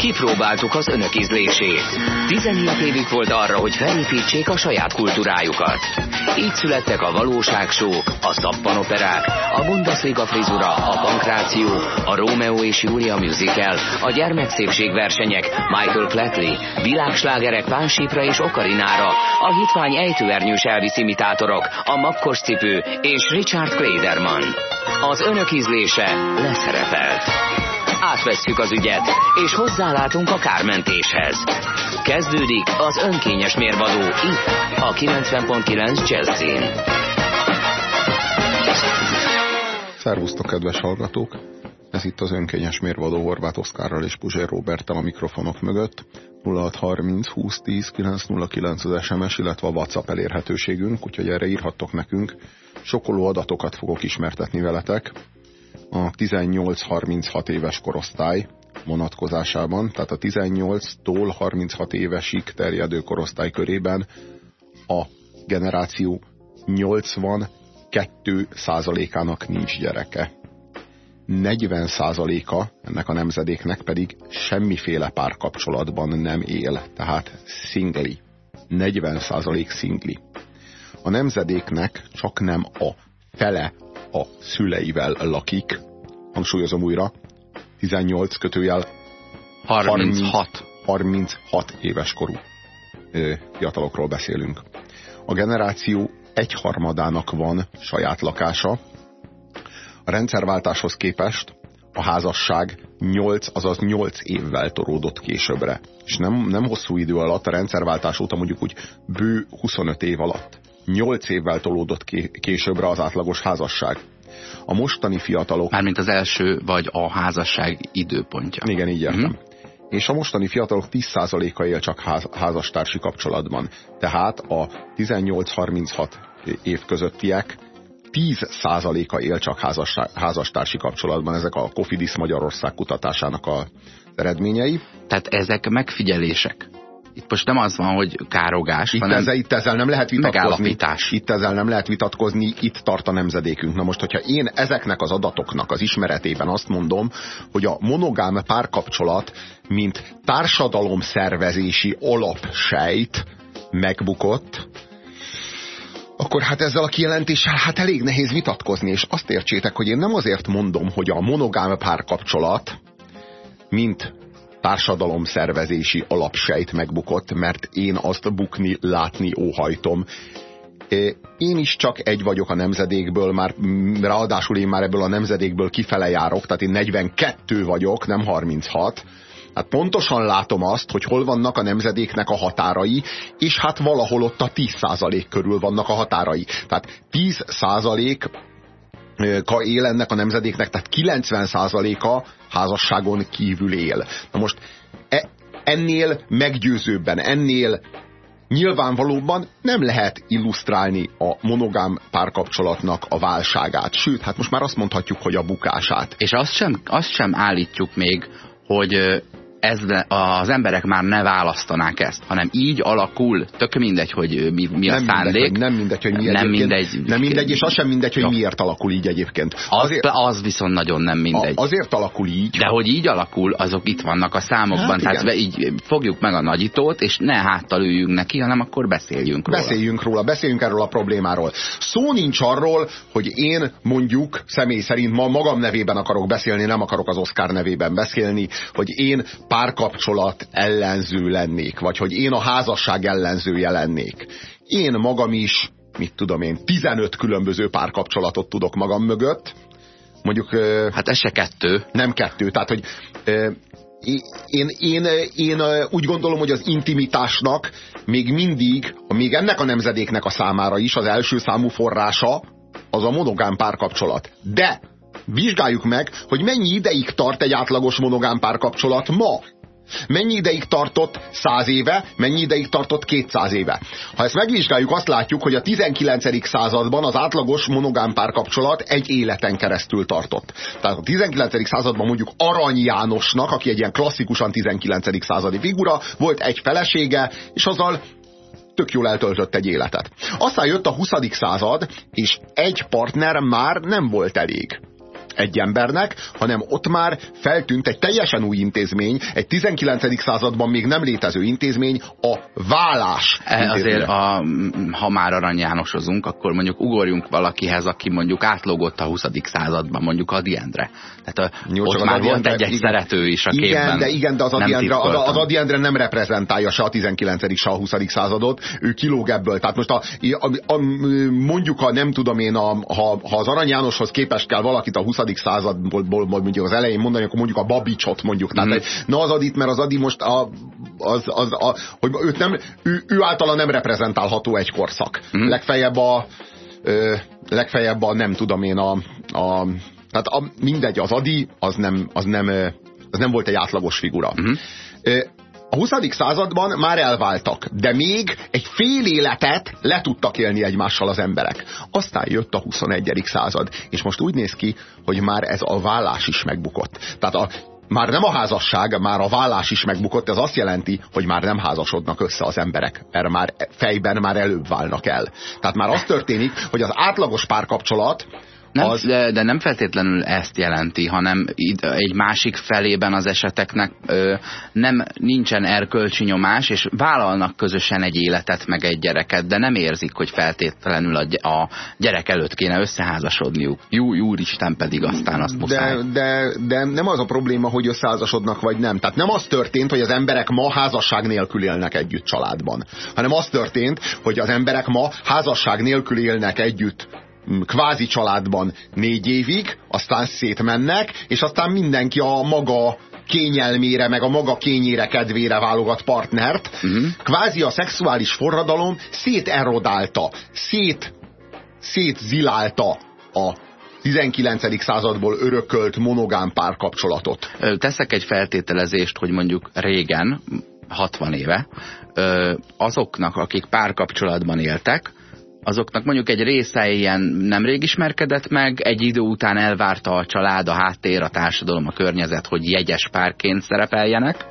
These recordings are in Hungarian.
Kipróbáltuk az önök ízlését. 17 évük volt arra, hogy felépítsék a saját kultúrájukat. Így születtek a valóságsók, a szappanoperák, a Bundesliga frizura, a pankráció, a Romeo és Julia musical, a gyermekszépségversenyek, Michael Flatley, világslágerek Pánsípra és Okarinára, a hitvány ejtőernyős Elvis imitátorok, a makkos cipő és Richard Klederman. Az önök ízlése leszerepelt. Átvesszük az ügyet, és hozzálátunk a kármentéshez. Kezdődik az önkényes mérvadó itt, a 90.9 Jazzin. Szervusztok, kedves hallgatók! Ez itt az önkényes mérvadó Horváth Oszkárral és Puzsér Roberttel a mikrofonok mögött. 0630 2010 909 az SMS, illetve a WhatsApp elérhetőségünk, úgyhogy erre írhattok nekünk. Sokoló adatokat fogok ismertetni veletek a 18-36 éves korosztály vonatkozásában, tehát a 18-tól 36 évesig terjedő korosztály körében a generáció 82 százalékának nincs gyereke. 40 százaléka ennek a nemzedéknek pedig semmiféle párkapcsolatban nem él, tehát szingli. 40 százalék szingli. A nemzedéknek csak nem a fele a szüleivel lakik, hangsúlyozom újra, 18 kötőjel 36. 36 éves korú fiatalokról beszélünk. A generáció egyharmadának van saját lakása. A rendszerváltáshoz képest a házasság 8, azaz 8 évvel toródott későbbre. És nem, nem hosszú idő alatt, a rendszerváltás óta mondjuk úgy bő 25 év alatt. 8 évvel tolódott későbbre az átlagos házasság. A mostani fiatalok... Mármint az első vagy a házasság időpontja. Igen, így értem. Mm. És a mostani fiatalok 10%-a él csak ház, házastársi kapcsolatban. Tehát a 18-36 év közöttiek 10%-a él csak házastársi kapcsolatban. Ezek a Kofidis Magyarország kutatásának a eredményei. Tehát ezek megfigyelések. Itt most nem az van, hogy károgás, itt hanem ezzel, itt ezzel nem lehet vitatkozni. Itt ezzel nem lehet vitatkozni, itt tart a nemzedékünk. Na most, hogyha én ezeknek az adatoknak az ismeretében azt mondom, hogy a monogám párkapcsolat, mint társadalomszervezési alapsejt megbukott, akkor hát ezzel a kijelentéssel hát elég nehéz vitatkozni, és azt értsétek, hogy én nem azért mondom, hogy a monogám párkapcsolat, mint társadalomszervezési alapsejt megbukott, mert én azt bukni, látni óhajtom. Én is csak egy vagyok a nemzedékből, már ráadásul én már ebből a nemzedékből kifele járok, tehát én 42 vagyok, nem 36. Hát pontosan látom azt, hogy hol vannak a nemzedéknek a határai, és hát valahol ott a 10% körül vannak a határai. Tehát 10% ka él ennek a nemzedéknek, tehát 90%-a házasságon kívül él. Na most e, ennél meggyőzőbben, ennél nyilvánvalóban nem lehet illusztrálni a monogám párkapcsolatnak a válságát. Sőt, hát most már azt mondhatjuk, hogy a bukását. És azt sem, azt sem állítjuk még, hogy ez, az emberek már ne választanák ezt, hanem így alakul, tök mindegy, hogy mi, mi nem a szándék. Mindegy, nem mindegy, hogy miért. Nem mindegy. Nem mindegy, és az sem mindegy, hogy ja. miért alakul így egyébként. Azért, az, az viszont nagyon nem mindegy. A, azért alakul így. De hogy így alakul, azok itt vannak a számokban. Hát Tehát igen. így fogjuk meg a nagyítót, és ne háttal üljünk neki, hanem akkor beszéljünk róla. Beszéljünk róla, beszéljünk erről a problémáról. Szó nincs arról, hogy én mondjuk személy szerint ma magam nevében akarok beszélni, nem akarok az Oscar nevében beszélni, hogy én párkapcsolat ellenző lennék, vagy hogy én a házasság ellenzője lennék. Én magam is, mit tudom én, 15 különböző párkapcsolatot tudok magam mögött. Mondjuk... Hát ez se kettő. Nem kettő, tehát hogy én, én, én úgy gondolom, hogy az intimitásnak még mindig, még ennek a nemzedéknek a számára is az első számú forrása az a monogám párkapcsolat. De vizsgáljuk meg, hogy mennyi ideig tart egy átlagos monogám párkapcsolat ma. Mennyi ideig tartott 100 éve, mennyi ideig tartott 200 éve. Ha ezt megvizsgáljuk, azt látjuk, hogy a 19. században az átlagos monogám párkapcsolat egy életen keresztül tartott. Tehát a 19. században mondjuk Arany Jánosnak, aki egy ilyen klasszikusan 19. századi figura, volt egy felesége, és azzal tök jól eltöltött egy életet. Aztán jött a 20. század, és egy partner már nem volt elég egy embernek, hanem ott már feltűnt egy teljesen új intézmény, egy 19. században még nem létező intézmény, a vállás. E, azért, a, ha már Arany Jánosozunk, akkor mondjuk ugorjunk valakihez, aki mondjuk átlógott a 20. században, mondjuk Adi Endre. Tehát a, Jó, ott már volt egy-egy szerető is a igen, képben. De igen, de az Adi, Endre, az, az Adi Endre nem reprezentálja se a 19. se a 20. századot, ő kilóg ebből. Tehát most a, a, a, mondjuk a nem tudom én, a, ha, ha az Arany Jánoshoz képest kell valakit a 20 századból mondjuk az elején mondani, akkor mondjuk a Babicsot mondjuk. Tehát, mm. na az Adit, mert az Adi most a, az, az, a, hogy őt nem, ő, ő általa nem reprezentálható egy korszak. Mm. Legfeljebb a ö, legfeljebb a nem tudom én a, a tehát a, mindegy, az Adi az nem, az nem, az nem volt egy átlagos figura. Mm. A 20. században már elváltak, de még egy fél életet le tudtak élni egymással az emberek. Aztán jött a 21. század, és most úgy néz ki, hogy már ez a vállás is megbukott. Tehát a, már nem a házasság, már a vállás is megbukott, ez azt jelenti, hogy már nem házasodnak össze az emberek, mert már fejben már előbb válnak el. Tehát már az történik, hogy az átlagos párkapcsolat nem, az... de, de nem feltétlenül ezt jelenti, hanem egy másik felében az eseteknek ö, nem nincsen erkölcsi nyomás, és vállalnak közösen egy életet, meg egy gyereket, de nem érzik, hogy feltétlenül a, a gyerek előtt kéne összeházasodniuk. Jú, Úristen pedig aztán azt muszáj. De, de, de nem az a probléma, hogy összeházasodnak, vagy nem. Tehát nem az történt, hogy az emberek ma házasság nélkül élnek együtt családban, hanem az történt, hogy az emberek ma házasság nélkül élnek együtt kvázi családban négy évig, aztán szétmennek, és aztán mindenki a maga kényelmére, meg a maga kényére kedvére válogat partnert. Uh-huh. Kvázi a szexuális forradalom széterodálta, szét, szétzilálta a 19. századból örökölt monogám párkapcsolatot. Teszek egy feltételezést, hogy mondjuk régen, 60 éve, azoknak, akik párkapcsolatban éltek, azoknak mondjuk egy része ilyen nemrég ismerkedett meg, egy idő után elvárta a család, a háttér, a társadalom, a környezet, hogy jegyes párként szerepeljenek,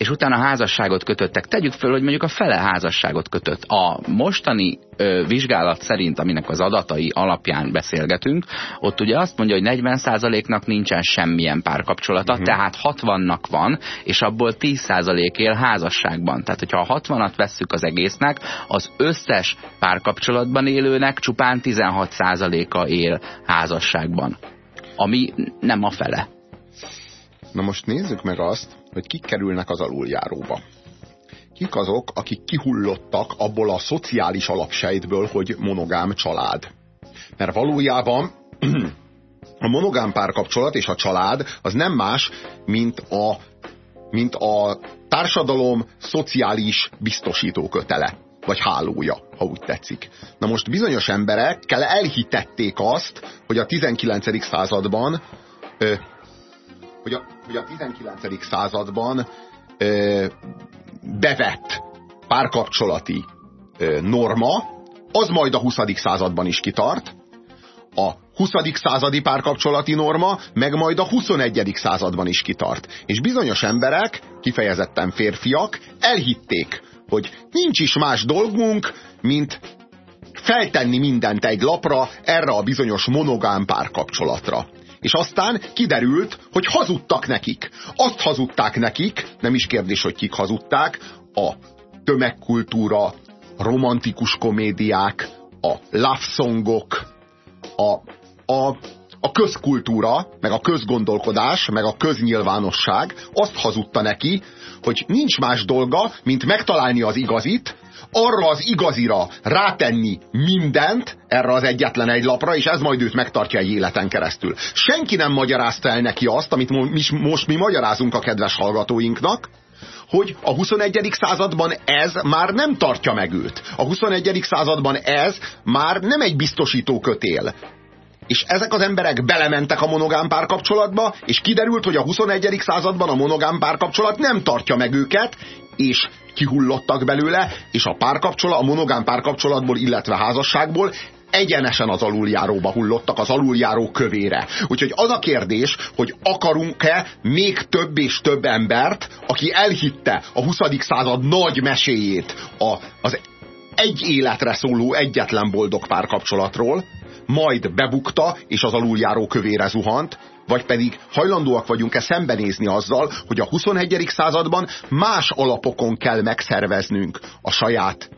és utána házasságot kötöttek. Tegyük föl, hogy mondjuk a fele házasságot kötött. A mostani ö, vizsgálat szerint, aminek az adatai alapján beszélgetünk, ott ugye azt mondja, hogy 40%-nak nincsen semmilyen párkapcsolata, uh-huh. tehát 60-nak van, és abból 10% él házasságban. Tehát, hogyha a 60-at vesszük az egésznek, az összes párkapcsolatban élőnek csupán 16%-a él házasságban. Ami nem a fele. Na most nézzük meg azt, hogy kik kerülnek az aluljáróba. Kik azok, akik kihullottak abból a szociális alapsejtből, hogy monogám család. Mert valójában a monogám párkapcsolat és a család az nem más, mint a, mint a társadalom szociális biztosító kötele vagy hálója, ha úgy tetszik. Na most bizonyos emberekkel elhitették azt, hogy a 19. században hogy a, hogy a 19. században ö, bevett párkapcsolati ö, norma, az majd a 20. században is kitart, a 20. századi párkapcsolati norma, meg majd a 21. században is kitart. És bizonyos emberek, kifejezetten férfiak, elhitték, hogy nincs is más dolgunk, mint feltenni mindent egy lapra erre a bizonyos monogám párkapcsolatra és aztán kiderült, hogy hazudtak nekik. Azt hazudták nekik, nem is kérdés, hogy kik hazudták, a tömegkultúra, romantikus komédiák, a love songok, a, a, a közkultúra, meg a közgondolkodás, meg a köznyilvánosság azt hazudta neki, hogy nincs más dolga, mint megtalálni az igazit, arra az igazira rátenni mindent, erre az egyetlen egy lapra, és ez majd őt megtartja egy életen keresztül. Senki nem magyarázta el neki azt, amit mi, most mi magyarázunk a kedves hallgatóinknak, hogy a 21. században ez már nem tartja meg őt. A 21. században ez már nem egy biztosító kötél. És ezek az emberek belementek a monogám párkapcsolatba, és kiderült, hogy a 21. században a monogám párkapcsolat nem tartja meg őket, és kihullottak belőle, és a párkapcsolat, a monogám párkapcsolatból, illetve házasságból egyenesen az aluljáróba hullottak, az aluljáró kövére. Úgyhogy az a kérdés, hogy akarunk-e még több és több embert, aki elhitte a 20. század nagy meséjét a, az egy életre szóló egyetlen boldog párkapcsolatról, majd bebukta, és az aluljáró kövére zuhant, vagy pedig hajlandóak vagyunk-e szembenézni azzal, hogy a 21. században más alapokon kell megszerveznünk a saját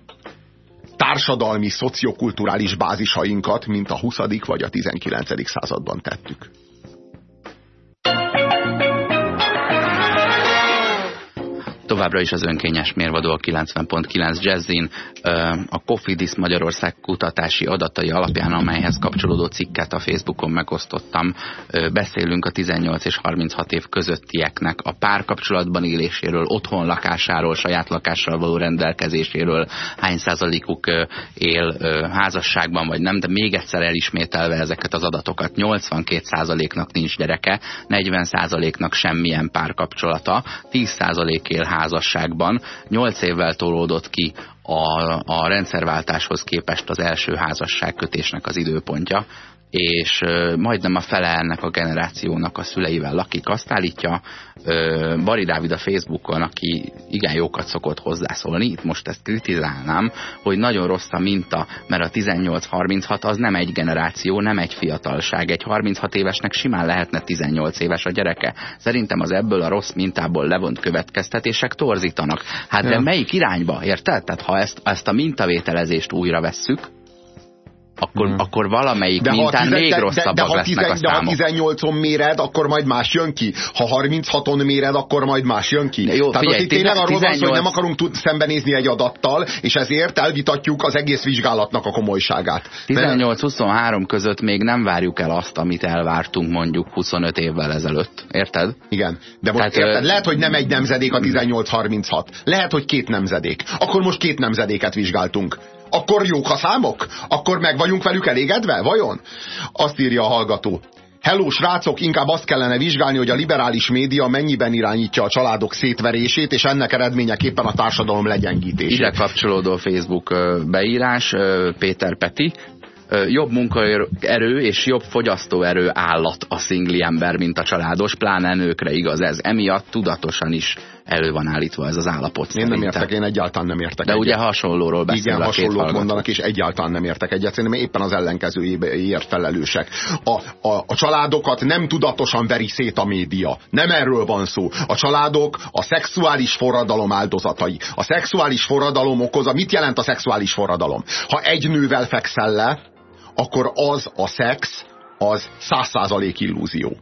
társadalmi, szociokulturális bázisainkat, mint a 20. vagy a 19. században tettük. Továbbra is az önkényes mérvadó a 90.9 Jazzin. A Cofidis Magyarország kutatási adatai alapján, amelyhez kapcsolódó cikket a Facebookon megosztottam, beszélünk a 18 és 36 év közöttieknek a párkapcsolatban éléséről, otthon lakásáról, saját lakással való rendelkezéséről, hány százalékuk él házasságban, vagy nem, de még egyszer elismételve ezeket az adatokat. 82 százaléknak nincs gyereke, 40 százaléknak semmilyen párkapcsolata, 10 százalék él házasságban. Nyolc évvel tolódott ki a, a rendszerváltáshoz képest az első házasságkötésnek az időpontja, és majdnem a fele ennek a generációnak a szüleivel lakik. Azt állítja Bari Dávid a Facebookon, aki igen jókat szokott hozzászólni, itt most ezt kritizálnám, hogy nagyon rossz a minta, mert a 18-36 az nem egy generáció, nem egy fiatalság. Egy 36 évesnek simán lehetne 18 éves a gyereke. Szerintem az ebből a rossz mintából levont következtetések torzítanak. Hát de melyik irányba, érted? Tehát ha ezt, ezt a mintavételezést újra vesszük, akkor, hmm. akkor valamelyik de mintán tizen, még rosszabbak de, de, de lesznek tizen, a számok. De ha 18-on méred, akkor majd más jön ki. Ha 36-on méred, akkor majd más jön ki. Jó, Tehát figyelj, itt tényleg arról 18... van szó, hogy nem akarunk tud szembenézni egy adattal, és ezért elvitatjuk az egész vizsgálatnak a komolyságát. 18-23 között még nem várjuk el azt, amit elvártunk mondjuk 25 évvel ezelőtt. Érted? Igen. De most Tehát, érted, lehet, hogy nem egy nemzedék a 18-36. Lehet, hogy két nemzedék. Akkor most két nemzedéket vizsgáltunk akkor jók a számok? Akkor meg vagyunk velük elégedve? Vajon? Azt írja a hallgató. Hello, srácok, inkább azt kellene vizsgálni, hogy a liberális média mennyiben irányítja a családok szétverését, és ennek eredményeképpen a társadalom legyengítését. Ide kapcsolódó Facebook beírás, Péter Peti, jobb munkaerő és jobb fogyasztóerő állat a szingli ember, mint a családos, pláne nőkre igaz ez. Emiatt tudatosan is elő van állítva ez az állapot. Én szerintem. nem értek, én egyáltalán nem értek. De egyet. ugye hasonlóról beszél Igen, hasonlót mondanak, és egyáltalán nem értek egyet. Szerintem éppen az ellenkezőjéért felelősek. A, a, a családokat nem tudatosan veri szét a média. Nem erről van szó. A családok a szexuális forradalom áldozatai. A szexuális forradalom okozza. Mit jelent a szexuális forradalom? Ha egy nővel fekszel le, akkor az a szex, az száz százalék illúzió.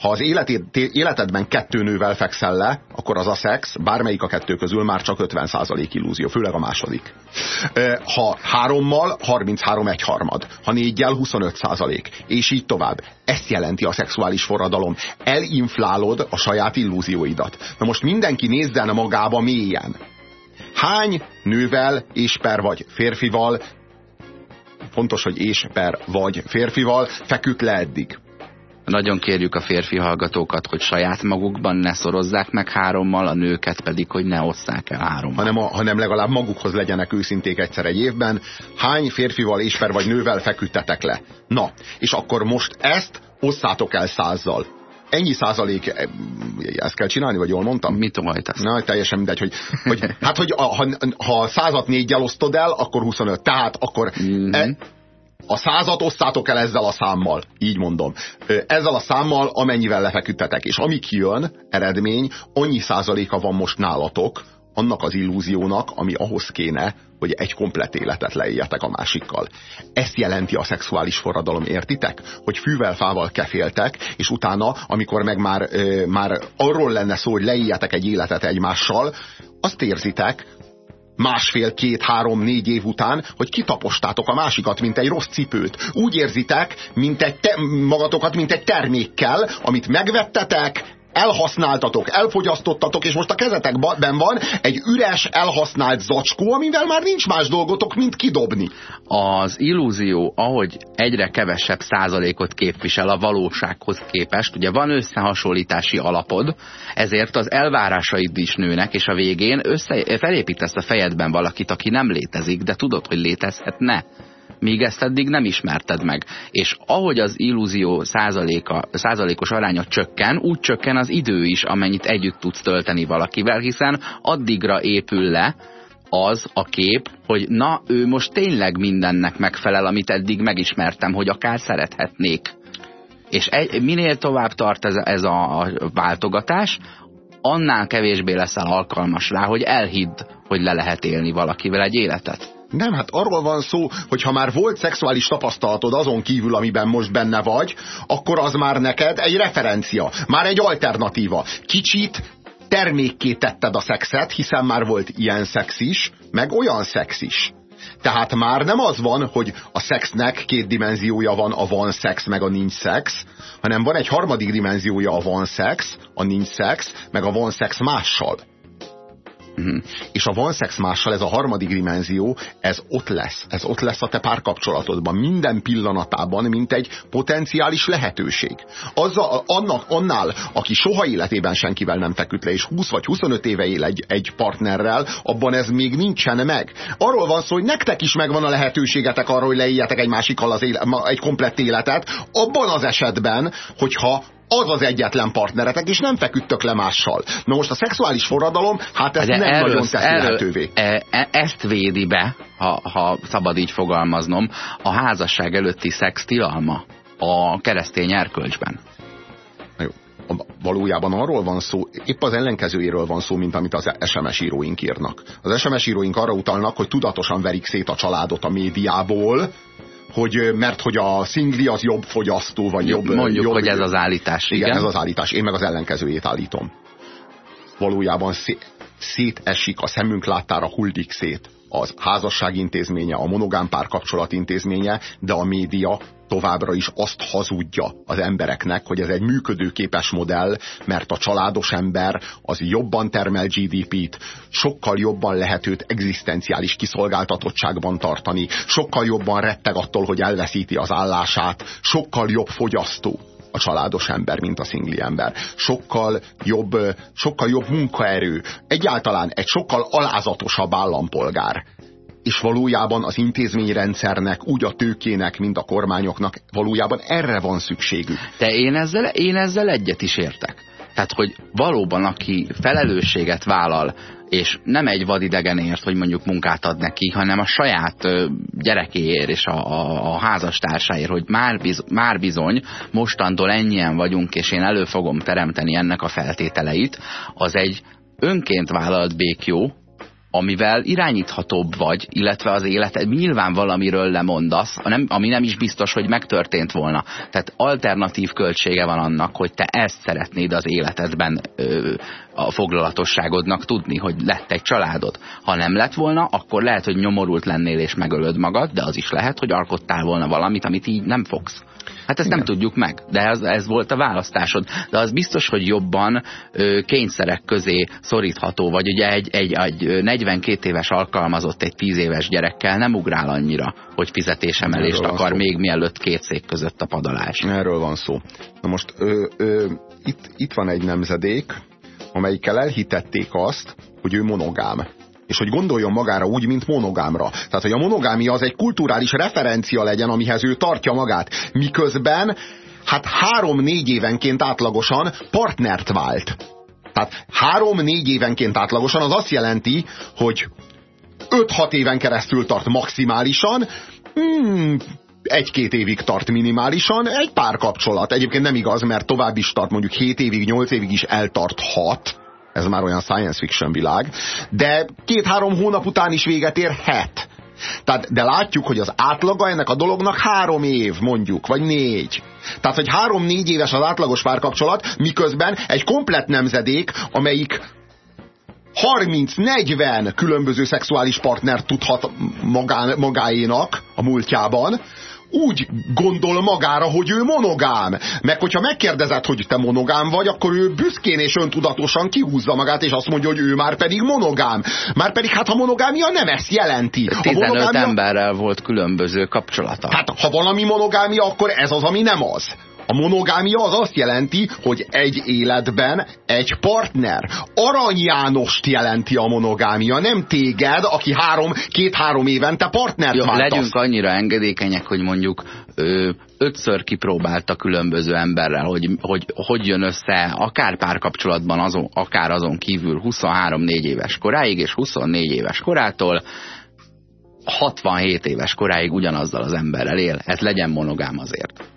Ha az életed, életedben kettő nővel fekszel le, akkor az a szex, bármelyik a kettő közül már csak 50% illúzió, főleg a második. Ha hárommal, 33 egy harmad. Ha négyel, 25%. És így tovább. Ezt jelenti a szexuális forradalom. Elinflálod a saját illúzióidat. Na most mindenki nézzen magába mélyen. Hány nővel és per vagy férfival fontos, hogy és per vagy férfival feküdt le eddig. Nagyon kérjük a férfi hallgatókat, hogy saját magukban ne szorozzák meg hárommal, a nőket pedig, hogy ne osszák el hárommal. Hanem, a, hanem legalább magukhoz legyenek őszinték egyszer egy évben. Hány férfival, és per vagy nővel feküdtetek le? Na, és akkor most ezt osszátok el százzal ennyi százalék, eh, ezt kell csinálni, vagy jól mondtam? Mit tomajtasz? Na, teljesen mindegy, hogy, hogy hát, hogy a, ha, ha százat négyel osztod el, akkor 25. Tehát akkor mm -hmm. e, a százat osszátok el ezzel a számmal, így mondom. Ezzel a számmal, amennyivel lefeküdtetek. És ami kijön, eredmény, annyi százaléka van most nálatok, annak az illúziónak, ami ahhoz kéne, hogy egy komplett életet leéljetek a másikkal. Ezt jelenti a szexuális forradalom, értitek? Hogy fűvel-fával keféltek, és utána, amikor meg már, ö, már arról lenne szó, hogy leéljetek egy életet egymással, azt érzitek, másfél, két, három, négy év után, hogy kitapostátok a másikat, mint egy rossz cipőt. Úgy érzitek, mint egy te, magatokat, mint egy termékkel, amit megvettetek, elhasználtatok, elfogyasztottatok, és most a kezetekben van egy üres, elhasznált zacskó, amivel már nincs más dolgotok, mint kidobni. Az illúzió, ahogy egyre kevesebb százalékot képvisel a valósághoz képest, ugye van összehasonlítási alapod, ezért az elvárásaid is nőnek, és a végén össze, felépítesz a fejedben valakit, aki nem létezik, de tudod, hogy létezhetne míg ezt eddig nem ismerted meg. És ahogy az illúzió százaléka, százalékos aránya csökken, úgy csökken az idő is, amennyit együtt tudsz tölteni valakivel, hiszen addigra épül le, az a kép, hogy na, ő most tényleg mindennek megfelel, amit eddig megismertem, hogy akár szerethetnék. És egy, minél tovább tart ez, ez a váltogatás, annál kevésbé leszel alkalmas rá, hogy elhidd, hogy le lehet élni valakivel egy életet. Nem, hát arról van szó, hogy ha már volt szexuális tapasztalatod azon kívül, amiben most benne vagy, akkor az már neked egy referencia, már egy alternatíva. Kicsit termékké tetted a szexet, hiszen már volt ilyen szex is, meg olyan szex is. Tehát már nem az van, hogy a szexnek két dimenziója van, a van szex, meg a nincs szex, hanem van egy harmadik dimenziója a van szex, a nincs szex, meg a van szex mással. Uh-huh. És a van szex mással, ez a harmadik dimenzió, ez ott lesz. Ez ott lesz a te párkapcsolatodban. Minden pillanatában, mint egy potenciális lehetőség. Azzal, annak, annál, aki soha életében senkivel nem feküdt le, és 20 vagy 25 éve él egy, egy partnerrel, abban ez még nincsen meg. Arról van szó, hogy nektek is megvan a lehetőségetek arra, hogy leéljetek egy másikkal az éle, egy komplett életet, abban az esetben, hogyha az az egyetlen partneretek, és nem feküdtök le mással. Na most a szexuális forradalom, hát ezt De nem erről, nagyon teszi erről, lehetővé. E, e, ezt védi be, ha, ha szabad így fogalmaznom, a házasság előtti szex tilalma a keresztény erkölcsben. Jó. Valójában arról van szó, épp az ellenkezőjéről van szó, mint amit az SMS íróink írnak. Az SMS íróink arra utalnak, hogy tudatosan verik szét a családot a médiából, hogy mert hogy a szingli az jobb fogyasztó, vagy jobb... Mondjuk, jobb, hogy ez az állítás. Igen, igen, ez az állítás. Én meg az ellenkezőjét állítom. Valójában szétesik, a szemünk láttára huldik szét az házasság intézménye, a monogám párkapcsolat intézménye, de a média továbbra is azt hazudja az embereknek, hogy ez egy működőképes modell, mert a családos ember az jobban termel GDP-t, sokkal jobban lehet őt egzisztenciális kiszolgáltatottságban tartani, sokkal jobban retteg attól, hogy elveszíti az állását, sokkal jobb fogyasztó a családos ember, mint a szingli ember. Sokkal jobb, sokkal jobb munkaerő. Egyáltalán egy sokkal alázatosabb állampolgár és valójában az intézményrendszernek, úgy a tőkének, mint a kormányoknak valójában erre van szükségük. De én ezzel, én ezzel egyet is értek. Tehát, hogy valóban aki felelősséget vállal, és nem egy vadidegenért, hogy mondjuk munkát ad neki, hanem a saját gyerekéért és a, a, a házastársáért, hogy már, biz, már bizony mostantól ennyien vagyunk, és én elő fogom teremteni ennek a feltételeit, az egy önként vállalt békjó, amivel irányíthatóbb vagy, illetve az életed nyilván valamiről lemondasz, ami nem is biztos, hogy megtörtént volna. Tehát alternatív költsége van annak, hogy te ezt szeretnéd az életedben ö, a foglalatosságodnak tudni, hogy lett egy családod. Ha nem lett volna, akkor lehet, hogy nyomorult lennél és megölöd magad, de az is lehet, hogy alkottál volna valamit, amit így nem fogsz. Hát ezt Igen. nem tudjuk meg, de ez, ez volt a választásod. De az biztos, hogy jobban ö, kényszerek közé szorítható, vagy ugye egy, egy, egy 42 éves alkalmazott egy 10 éves gyerekkel nem ugrál annyira, hogy fizetésemelést Erről akar még mielőtt két szék között a padalás. Erről van szó. Na most ö, ö, itt, itt van egy nemzedék, amelyikkel elhitették azt, hogy ő monogám és hogy gondoljon magára úgy, mint monogámra. Tehát, hogy a monogámia az egy kulturális referencia legyen, amihez ő tartja magát. Miközben hát három-négy évenként átlagosan partnert vált. Tehát három-négy évenként átlagosan az azt jelenti, hogy 5-6 éven keresztül tart maximálisan, hmm, egy-két évig tart minimálisan, egy pár kapcsolat. Egyébként nem igaz, mert tovább is tart, mondjuk 7 évig, 8 évig is eltarthat ez már olyan science fiction világ, de két-három hónap után is véget érhet. Tehát, de látjuk, hogy az átlaga ennek a dolognak három év, mondjuk, vagy négy. Tehát, hogy három-négy éves az átlagos párkapcsolat, miközben egy komplett nemzedék, amelyik 30-40 különböző szexuális partner tudhat magán, magáénak a múltjában, úgy gondol magára, hogy ő monogám. Meg hogyha megkérdezed, hogy te monogám vagy, akkor ő büszkén és öntudatosan kihúzza magát, és azt mondja, hogy ő már pedig monogám. Már pedig hát a monogámia nem ezt jelenti. 15 monogámia... emberrel volt különböző kapcsolata. Hát ha valami monogámia, akkor ez az, ami nem az. A monogámia az azt jelenti, hogy egy életben egy partner. Arany Jánost jelenti a monogámia, nem téged, aki három, két-három évente partnert Jó, váltasz. Legyünk annyira engedékenyek, hogy mondjuk ö, ötször kipróbálta különböző emberrel, hogy, hogy hogy jön össze akár párkapcsolatban, azon, akár azon kívül 23-4 éves koráig, és 24 éves korától 67 éves koráig ugyanazzal az emberrel él. Ez legyen monogám azért.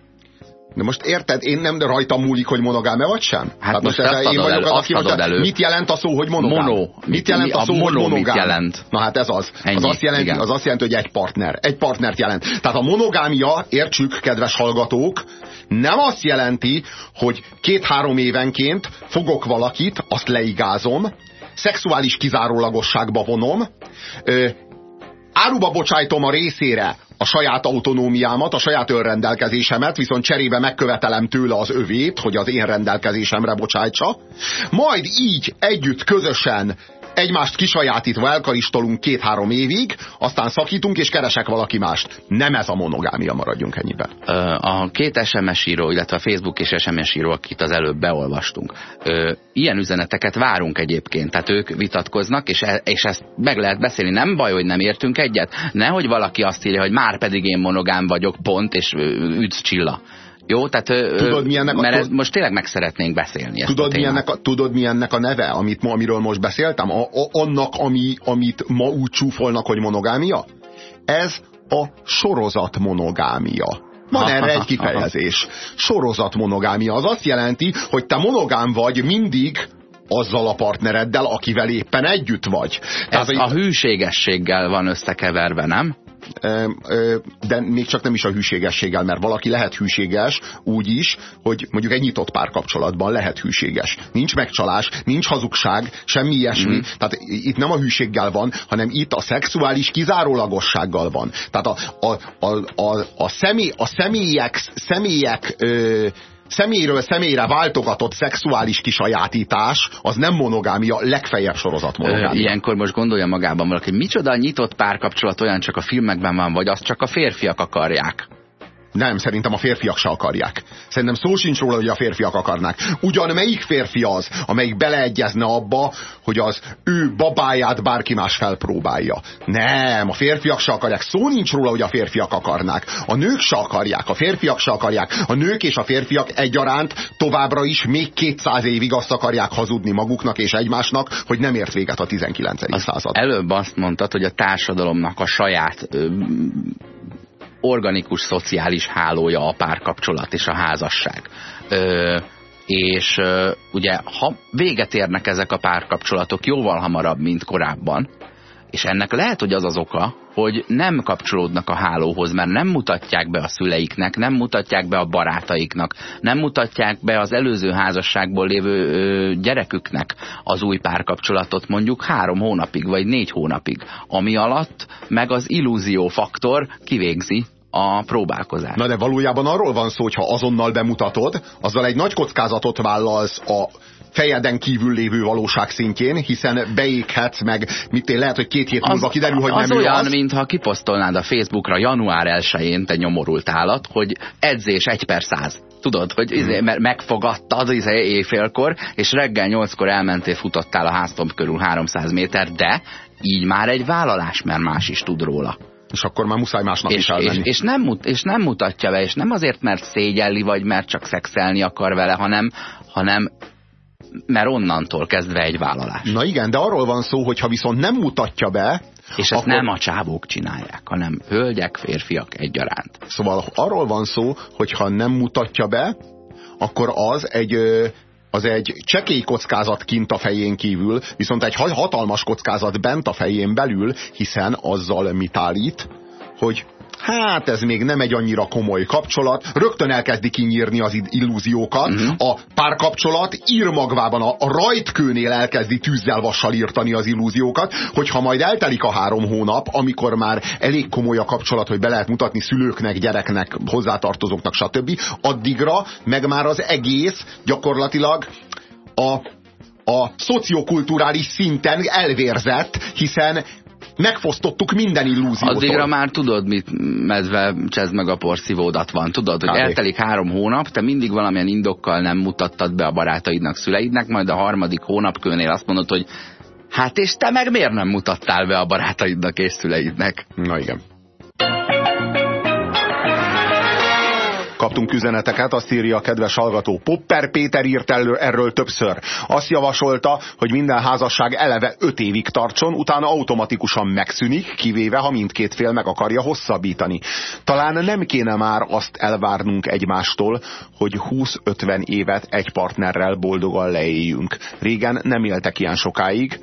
De most érted, én nem rajtam múlik, hogy monogám-e vagy sem? Hát hát most, most ezt én vagyok az, aki most, elő. Mit jelent a szó, hogy monogám? Mono. Mit jelent a szó, a hogy monogám? Mit jelent? Na hát ez az. Ennyi. Az azt, jelenti, az azt jelenti, hogy egy partner. Egy partnert jelent. Tehát a monogámia, értsük, kedves hallgatók, nem azt jelenti, hogy két-három évenként fogok valakit, azt leigázom, szexuális kizárólagosságba vonom, ö, áruba bocsájtom a részére a saját autonómiámat, a saját önrendelkezésemet, viszont cserébe megkövetelem tőle az övét, hogy az én rendelkezésemre bocsájtsa. Majd így együtt, közösen egymást kisajátítva elkaristolunk két-három évig, aztán szakítunk és keresek valaki mást. Nem ez a monogámia, maradjunk ennyiben. A két SMS író, illetve a Facebook és SMS író, akit az előbb beolvastunk, ilyen üzeneteket várunk egyébként, tehát ők vitatkoznak, és, e, és ezt meg lehet beszélni. Nem baj, hogy nem értünk egyet. Nehogy valaki azt írja, hogy már pedig én monogám vagyok, pont, és üdv csilla. Jó, tehát tudod, mi ennek mert a, ez, most tényleg meg szeretnénk beszélni. Tudod, mi ennek a, tudod, mi ennek a neve, amit ma, amiről most beszéltem? A, a, annak, ami, amit ma úgy csúfolnak, hogy monogámia? Ez a sorozat monogámia. Van erre egy kifejezés. Sorozat monogámia. Az azt jelenti, hogy te monogám vagy mindig azzal a partnereddel, akivel éppen együtt vagy. Ez Tehát, a hűségességgel van összekeverve, nem? De még csak nem is a hűségességgel, mert valaki lehet hűséges úgy is, hogy mondjuk egy nyitott párkapcsolatban lehet hűséges. Nincs megcsalás, nincs hazugság, semmi ilyesmi. Mm. Tehát itt nem a hűséggel van, hanem itt a szexuális kizárólagossággal van. Tehát a, a, a, a, a, személy, a személyek, személyek ö, személyről személyre váltogatott szexuális kisajátítás, az nem monogámia, legfeljebb sorozat monogámia. Ilyenkor most gondolja magában valaki, micsoda nyitott párkapcsolat olyan csak a filmekben van, vagy azt csak a férfiak akarják. Nem, szerintem a férfiak se akarják. Szerintem szó sincs róla, hogy a férfiak akarnák. Ugyan melyik férfi az, amelyik beleegyezne abba, hogy az ő babáját bárki más felpróbálja. Nem, a férfiak se akarják. Szó nincs róla, hogy a férfiak akarnák. A nők se akarják, a férfiak se akarják. A nők és a férfiak egyaránt továbbra is még 200 évig azt akarják hazudni maguknak és egymásnak, hogy nem ért véget a 19. Az század. Előbb azt mondtad, hogy a társadalomnak a saját organikus szociális hálója a párkapcsolat és a házasság. Ö, és ö, ugye, ha véget érnek ezek a párkapcsolatok jóval hamarabb, mint korábban, és ennek lehet, hogy az az oka, hogy nem kapcsolódnak a hálóhoz, mert nem mutatják be a szüleiknek, nem mutatják be a barátaiknak, nem mutatják be az előző házasságból lévő ö, gyereküknek az új párkapcsolatot mondjuk három hónapig, vagy négy hónapig, ami alatt meg az illúzió faktor kivégzi a próbálkozás. Na de valójában arról van szó, hogy ha azonnal bemutatod, azzal egy nagy kockázatot vállalsz a fejeden kívül lévő valóság szintjén, hiszen beéghetsz meg, mit én lehet, hogy két hét múlva kiderül, hogy az nem olyan, az. mintha kiposztolnád a Facebookra január 1-én te nyomorult állat, hogy edzés 1 per 100. Tudod, hogy izé, hmm. mert megfogadtad izé éjfélkor, és reggel 8-kor elmentél, futottál a háztomb körül 300 méter, de így már egy vállalás, mert más is tud róla. És akkor már muszáj másnak és, is elmenni. És, és, nem, és nem mutatja be, és nem azért, mert szégyelli, vagy mert csak szexelni akar vele, hanem, hanem mert onnantól kezdve egy vállalás. Na igen, de arról van szó, hogy ha viszont nem mutatja be, és ezt akkor... nem a csávók csinálják, hanem hölgyek, férfiak egyaránt. Szóval arról van szó, hogy ha nem mutatja be, akkor az egy, az egy csekély kockázat kint a fején kívül, viszont egy hatalmas kockázat bent a fején belül, hiszen azzal mit állít, hogy hát ez még nem egy annyira komoly kapcsolat, rögtön elkezdi kinyírni az illúziókat, uh-huh. a párkapcsolat ír magvában, a, a rajtkőnél elkezdi tűzzel vassal írtani az illúziókat, hogyha majd eltelik a három hónap, amikor már elég komoly a kapcsolat, hogy be lehet mutatni szülőknek, gyereknek, hozzátartozóknak, stb. Addigra meg már az egész gyakorlatilag a a szociokulturális szinten elvérzett, hiszen megfosztottuk minden illúziótól. Addigra már tudod, mit medve csezd meg a porszívódat van. Tudod, hogy eltelik három hónap, te mindig valamilyen indokkal nem mutattad be a barátaidnak, szüleidnek, majd a harmadik hónap kőnél azt mondod, hogy hát és te meg miért nem mutattál be a barátaidnak és szüleidnek? Na igen. Kaptunk üzeneteket, azt írja a kedves hallgató. Popper Péter írt erről, erről többször. Azt javasolta, hogy minden házasság eleve öt évig tartson, utána automatikusan megszűnik, kivéve, ha mindkét fél meg akarja hosszabbítani. Talán nem kéne már azt elvárnunk egymástól, hogy 20-50 évet egy partnerrel boldogan leéljünk. Régen nem éltek ilyen sokáig,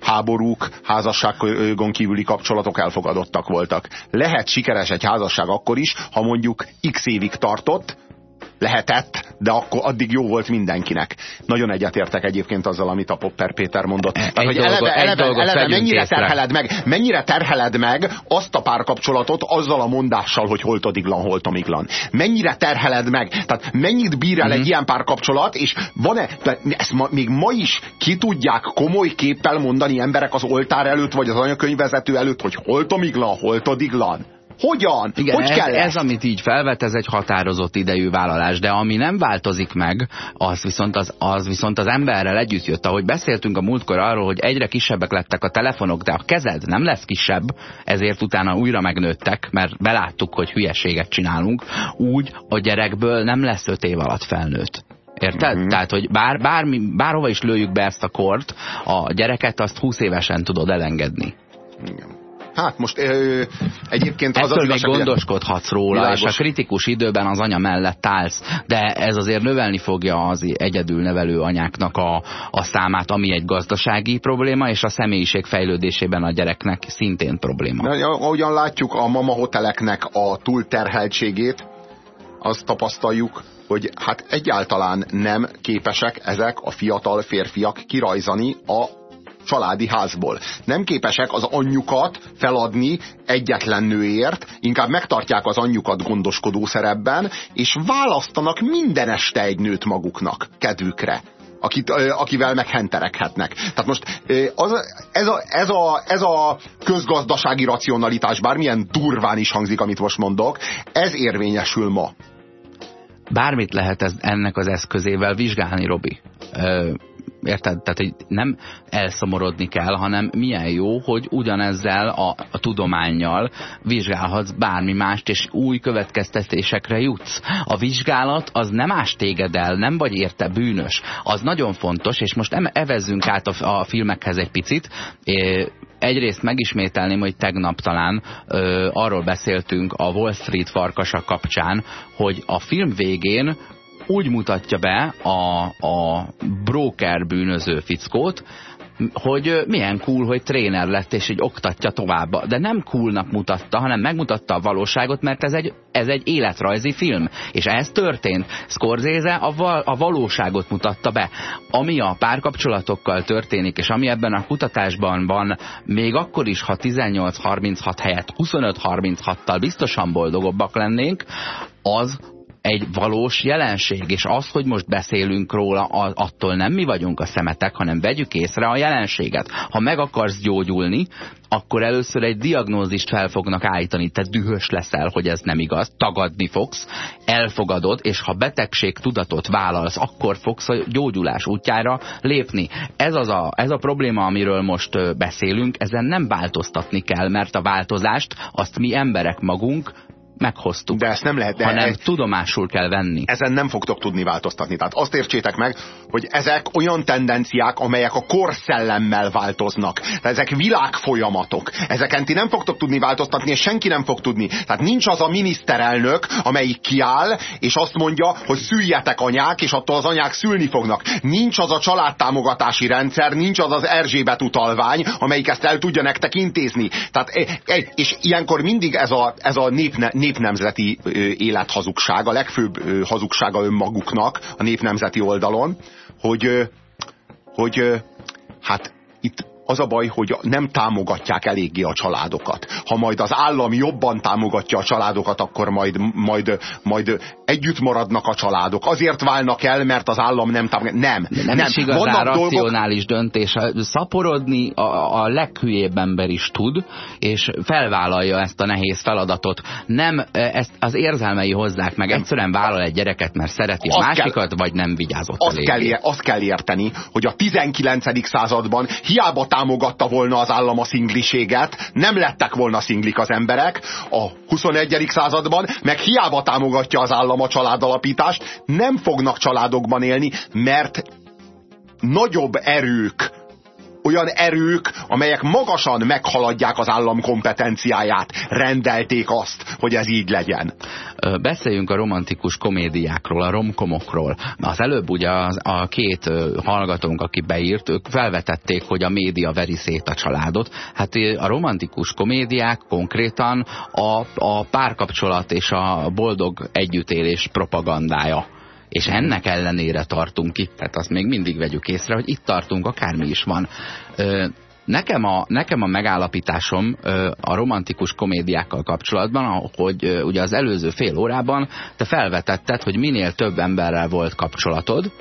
háborúk, házasságon kívüli kapcsolatok elfogadottak voltak. Lehet sikeres egy házasság akkor is, ha mondjuk x évig tartott, lehetett, de akkor addig jó volt mindenkinek. Nagyon egyetértek egyébként azzal, amit a Popper Péter mondott. Tehát, egy hogy dolgot, eleve, eleve, eleve, eleve mennyire terheled meg, mennyire terheled meg azt a párkapcsolatot azzal a mondással, hogy holtodiglan, holtomiglan. Mennyire terheled meg, tehát mennyit bír el mm -hmm. egy mhm. ilyen párkapcsolat, és van-e, ezt ma, még ma is ki tudják komoly képpel mondani emberek az oltár előtt, vagy az anyakönyvezető előtt, hogy holtomiglan, holtodiglan? Hogyan? Igen, hogy ez, kell ez, amit így felvet, ez egy határozott idejű vállalás, de ami nem változik meg, az viszont az, az viszont az emberrel együtt jött. Ahogy beszéltünk a múltkor arról, hogy egyre kisebbek lettek a telefonok, de a kezed nem lesz kisebb, ezért utána újra megnőttek, mert beláttuk, hogy hülyeséget csinálunk, úgy a gyerekből nem lesz öt év alatt felnőtt. Érted? Mm -hmm. Tehát, hogy bár, bármi, bárhova is lőjük be ezt a kort, a gyereket azt 20 évesen tudod elengedni. Igen. Hát most ö, egyébként az Ettől az még gondoskodhatsz róla, világos. és a kritikus időben az anya mellett állsz, de ez azért növelni fogja az egyedül nevelő anyáknak a, a számát, ami egy gazdasági probléma, és a személyiség fejlődésében a gyereknek szintén probléma. Na, ahogyan látjuk a mama hoteleknek a túlterheltségét, azt tapasztaljuk, hogy hát egyáltalán nem képesek ezek a fiatal férfiak kirajzani a családi házból. Nem képesek az anyjukat feladni egyetlen nőért, inkább megtartják az anyjukat gondoskodó szerepben, és választanak minden este egy nőt maguknak, kedvükre akit, akivel meghenterekhetnek. Tehát most az, ez, a, ez, a, ez a közgazdasági racionalitás, bármilyen durván is hangzik, amit most mondok, ez érvényesül ma. Bármit lehet ez, ennek az eszközével vizsgálni, Robi. Ö, Érted? Tehát, hogy nem elszomorodni kell, hanem milyen jó, hogy ugyanezzel a, a tudományjal vizsgálhatsz bármi mást, és új következtetésekre jutsz. A vizsgálat az nem ás téged el, nem vagy érte bűnös. Az nagyon fontos, és most evezzünk át a, a filmekhez egy picit. Egyrészt megismételném, hogy tegnap talán ö, arról beszéltünk a Wall Street farkasa kapcsán, hogy a film végén úgy mutatja be a, a broker bűnöző fickót, hogy milyen cool, hogy tréner lett, és így oktatja tovább. De nem coolnak mutatta, hanem megmutatta a valóságot, mert ez egy, ez egy életrajzi film. És ez történt. Scorsese a, val a valóságot mutatta be. Ami a párkapcsolatokkal történik, és ami ebben a kutatásban van, még akkor is, ha 18-36 helyett 25-36-tal biztosan boldogabbak lennénk, az egy valós jelenség, és az, hogy most beszélünk róla, attól nem mi vagyunk a szemetek, hanem vegyük észre a jelenséget. Ha meg akarsz gyógyulni, akkor először egy diagnózist fel fognak állítani, te dühös leszel, hogy ez nem igaz, tagadni fogsz, elfogadod, és ha betegség tudatot vállalsz, akkor fogsz a gyógyulás útjára lépni. Ez, az a, ez a probléma, amiről most beszélünk, ezen nem változtatni kell, mert a változást azt mi emberek magunk meghoztuk. De ezt nem lehet. De hanem ez, tudomásul kell venni. Ezen nem fogtok tudni változtatni. Tehát azt értsétek meg, hogy ezek olyan tendenciák, amelyek a korszellemmel változnak. Tehát ezek világfolyamatok. Ezeken ti nem fogtok tudni változtatni, és senki nem fog tudni. Tehát nincs az a miniszterelnök, amelyik kiáll, és azt mondja, hogy szüljetek anyák, és attól az anyák szülni fognak. Nincs az a családtámogatási rendszer, nincs az az Erzsébet utalvány, amelyik ezt el tudja nektek intézni. Tehát, e, e, és ilyenkor mindig ez a, ez a népne, nép népnemzeti élethazugság, a legfőbb hazugsága önmaguknak a népnemzeti oldalon, hogy, hogy hát itt az a baj, hogy nem támogatják eléggé a családokat. Ha majd az állam jobban támogatja a családokat, akkor majd, majd, majd együtt maradnak a családok. Azért válnak el, mert az állam nem támogatja. Nem. De nem, nem is igazán Vannak racionális dolgok... döntés. Szaporodni a, a leghülyébb ember is tud, és felvállalja ezt a nehéz feladatot. Nem, ezt az érzelmei hozzák meg. Egyszerűen vállal egy gyereket, mert szereti a másikat, kell, vagy nem vigyázott azt kell, azt kell érteni, hogy a 19. században hiába támogatta volna az állam a szingliséget, nem lettek volna szinglik az emberek a 21. században, meg hiába támogatja az állam a családalapítást, nem fognak családokban élni, mert nagyobb erők olyan erők, amelyek magasan meghaladják az állam kompetenciáját, rendelték azt, hogy ez így legyen. Beszéljünk a romantikus komédiákról, a romkomokról. Az előbb ugye a, két hallgatónk, aki beírt, ők felvetették, hogy a média veri szét a családot. Hát a romantikus komédiák konkrétan a, a párkapcsolat és a boldog együttélés propagandája és ennek ellenére tartunk itt, tehát azt még mindig vegyük észre, hogy itt tartunk, akármi is van. Nekem a, nekem a megállapításom a romantikus komédiákkal kapcsolatban, hogy ugye az előző fél órában te felvetetted, hogy minél több emberrel volt kapcsolatod,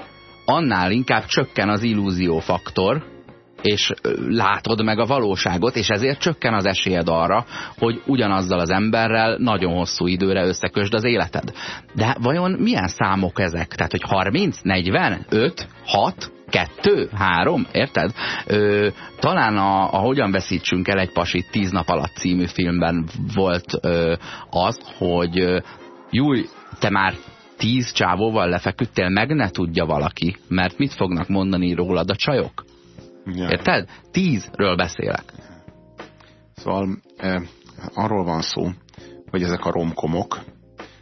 annál inkább csökken az illúziófaktor, és látod meg a valóságot, és ezért csökken az esélyed arra, hogy ugyanazzal az emberrel nagyon hosszú időre összekösd az életed. De vajon milyen számok ezek? Tehát, hogy 30, 40, 5, 6, kettő, három, érted? Ö, talán a, a Hogyan veszítsünk el egy pasit tíz nap alatt című filmben volt ö, az, hogy ö, Júj, te már tíz csávóval lefeküdtél, meg ne tudja valaki, mert mit fognak mondani rólad a csajok? Ja. Érted? Tízről beszélek. Szóval eh, arról van szó, hogy ezek a romkomok,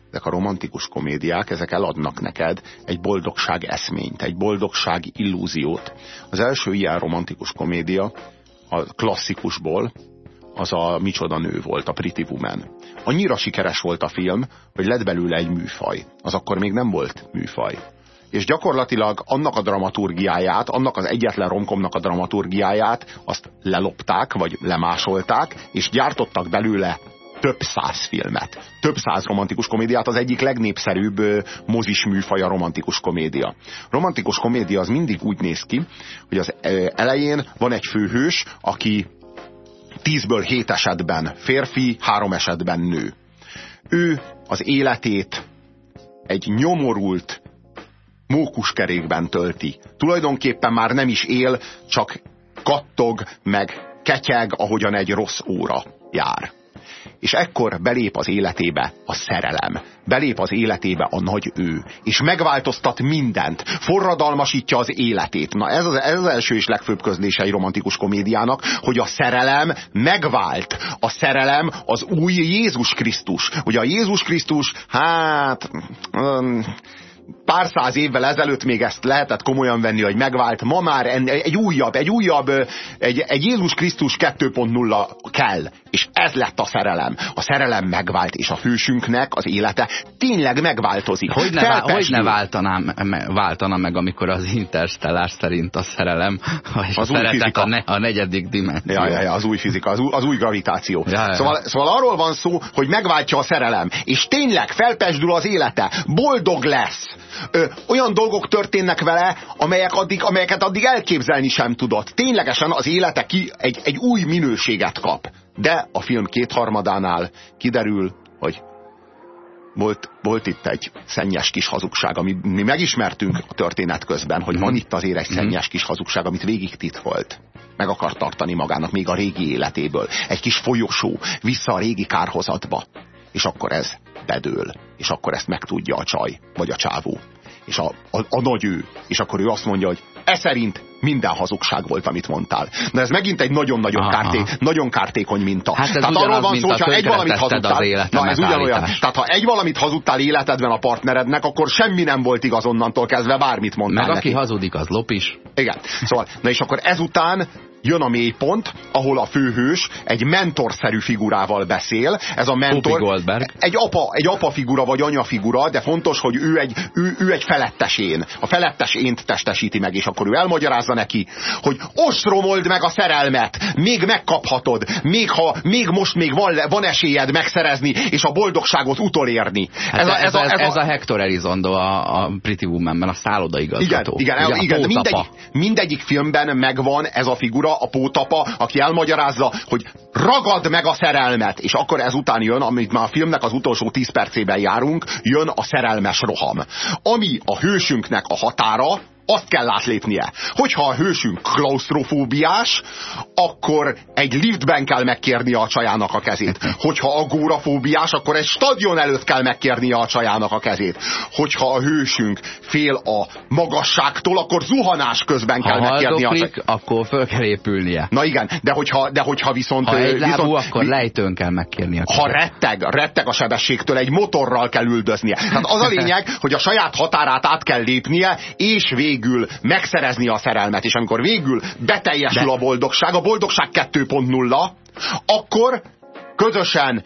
ezek a romantikus komédiák, ezek eladnak neked egy boldogság eszményt, egy boldogság illúziót. Az első ilyen romantikus komédia a klasszikusból az a Micsoda nő volt, a Pretty Woman. Annyira sikeres volt a film, hogy lett belőle egy műfaj. Az akkor még nem volt műfaj és gyakorlatilag annak a dramaturgiáját, annak az egyetlen romkomnak a dramaturgiáját azt lelopták, vagy lemásolták, és gyártottak belőle több száz filmet, több száz romantikus komédiát, az egyik legnépszerűbb mozis műfaj a romantikus komédia. Romantikus komédia az mindig úgy néz ki, hogy az elején van egy főhős, aki tízből hét esetben férfi, három esetben nő. Ő az életét egy nyomorult, mókuskerékben tölti. Tulajdonképpen már nem is él, csak kattog, meg ketyeg, ahogyan egy rossz óra jár. És ekkor belép az életébe a szerelem. Belép az életébe a nagy ő. És megváltoztat mindent. Forradalmasítja az életét. Na ez az, ez az első és legfőbb közlése egy romantikus komédiának, hogy a szerelem megvált. A szerelem az új Jézus Krisztus. Ugye a Jézus Krisztus, hát... Um, pár száz évvel ezelőtt még ezt lehetett komolyan venni, hogy megvált, ma már egy újabb, egy újabb, egy, egy Jézus Krisztus 2.0 kell, és ez lett a szerelem. A szerelem megvált, és a fősünknek az élete tényleg megváltozik. Hogy ne, hogy ne váltaná, váltana meg, amikor az Interstellar szerint a szerelem, vagy az a szeretet a, ne, a negyedik dimenzió. Ja, ja, ja, az új fizika, az új, az új gravitáció. Ja, ja. Szóval, szóval arról van szó, hogy megváltja a szerelem, és tényleg felpesdül az élete, boldog lesz, ö, olyan dolgok történnek vele, amelyek addig, amelyeket addig elképzelni sem tudott. Ténylegesen az élete ki egy, egy új minőséget kap. De a film kétharmadánál kiderül, hogy volt, volt itt egy szennyes kis hazugság, amit mi megismertünk a történet közben, hogy van mhm. itt azért egy mhm. szennyes kis hazugság, amit végig titkolt. Meg akar tartani magának még a régi életéből. Egy kis folyosó vissza a régi kárhozatba. És akkor ez bedől, és akkor ezt megtudja a csaj, vagy a csávó, és a, a, a nagy ő, és akkor ő azt mondja, hogy e szerint minden hazugság volt, amit mondtál. De ez megint egy nagyon-nagyon kárté, nagyon kártékony minta. Hát ez Tehát arról van szó, hogyha egy valamit hazudtál, na ez ugyanolyan. Tehát ha egy valamit hazudtál életedben a partnerednek, akkor semmi nem volt igaz onnantól kezdve, bármit mondtál Meg neki. aki hazudik, az lop is. Igen. Szóval, na és akkor ezután jön a mélypont, ahol a főhős egy mentorszerű figurával beszél. Ez a mentor egy apa, egy apa figura vagy anya figura, de fontos, hogy ő egy, ő, ő egy felettesén. A felettesént testesíti meg, és akkor ő elmagyarázza neki, hogy ostromold meg a szerelmet, még megkaphatod, még, ha, még most még van, van esélyed megszerezni, és a boldogságot utolérni. Hát ez, a, ez, a, ez, a, ez a Hector Elizondo a, a Pretty Woman-ben, a szállodaigazgató. Igen, igen, igen mindegyik, mindegyik filmben megvan ez a figura, a pótapa, aki elmagyarázza, hogy ragad meg a szerelmet, és akkor ezután jön, amit már a filmnek az utolsó 10 percében járunk, jön a szerelmes roham. Ami a hősünknek a határa, azt kell átlépnie. Hogyha a hősünk klaustrofóbiás, akkor egy liftben kell megkérnie a csajának a kezét. Hogyha agórafóbiás, akkor egy stadion előtt kell megkérnie a csajának a kezét. Hogyha a hősünk fél a magasságtól, akkor zuhanás közben kell ha megkérnie a csajának. akkor föl kell épülnie. Na igen, de hogyha, de hogyha viszont... Ha egy lábú, viszont, akkor lejtőn kell megkérni a kezét. Ha retteg, retteg a sebességtől, egy motorral kell üldöznie. Tehát az a lényeg, hogy a saját határát át kell lépnie, és végül megszerezni a szerelmet. És amikor végül beteljesül De... a boldogság, a boldogság 2.0, akkor közösen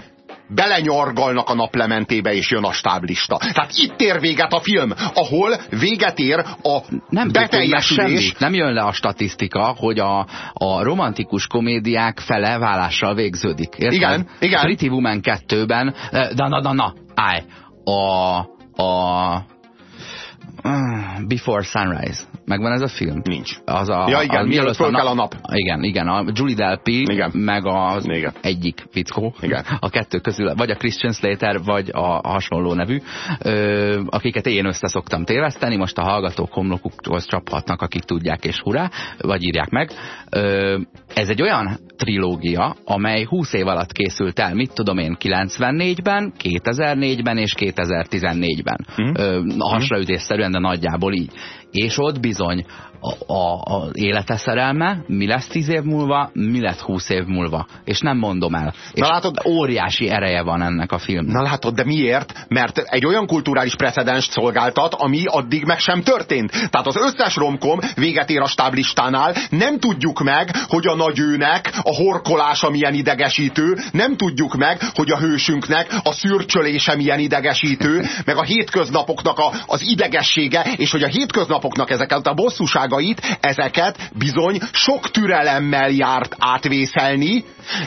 belenyargalnak a naplementébe, és jön a stáblista. Tehát itt ér véget a film, ahol véget ér a nem beteljesülés. Nem jön le a statisztika, hogy a, a romantikus komédiák fele vállással végződik. Érted? Igen, igen. Pretty Woman 2-ben, na, na, na, na, állj, a, a Mm, before Sunrise. Megvan ez a film? Nincs. Az a, ja igen, a, mielőtt föl kell a nap. Igen, igen, a Julie Delpy, igen. meg az igen. egyik fickó, igen. a kettő közül, vagy a Christian Slater, vagy a, hasonló nevű, ö, akiket én össze szoktam téveszteni, most a hallgatók homlokukhoz csaphatnak, akik tudják, és hurrá, vagy írják meg. Ö, ez egy olyan trilógia, amely 20 év alatt készült el, mit tudom én, 94-ben, 2004-ben és 2014-ben. Mm. Ö, hasraütésszerűen, de nagyjából így. És ott bizony a, a, a élete szerelme, mi lesz tíz év múlva, mi lesz húsz év múlva. És nem mondom el. És Na látod, óriási ereje van ennek a filmnek. Na látod, de miért? Mert egy olyan kulturális precedens szolgáltat, ami addig meg sem történt. Tehát az összes romkom véget ér a stáblistánál, nem tudjuk meg, hogy a nagyőnek a horkolása milyen idegesítő, nem tudjuk meg, hogy a hősünknek a szürcsölése milyen idegesítő, meg a hétköznapoknak a, az idegessége, és hogy a hétköznapoknak ezeket a bosszúság tanulságait, ezeket bizony sok türelemmel járt átvészelni,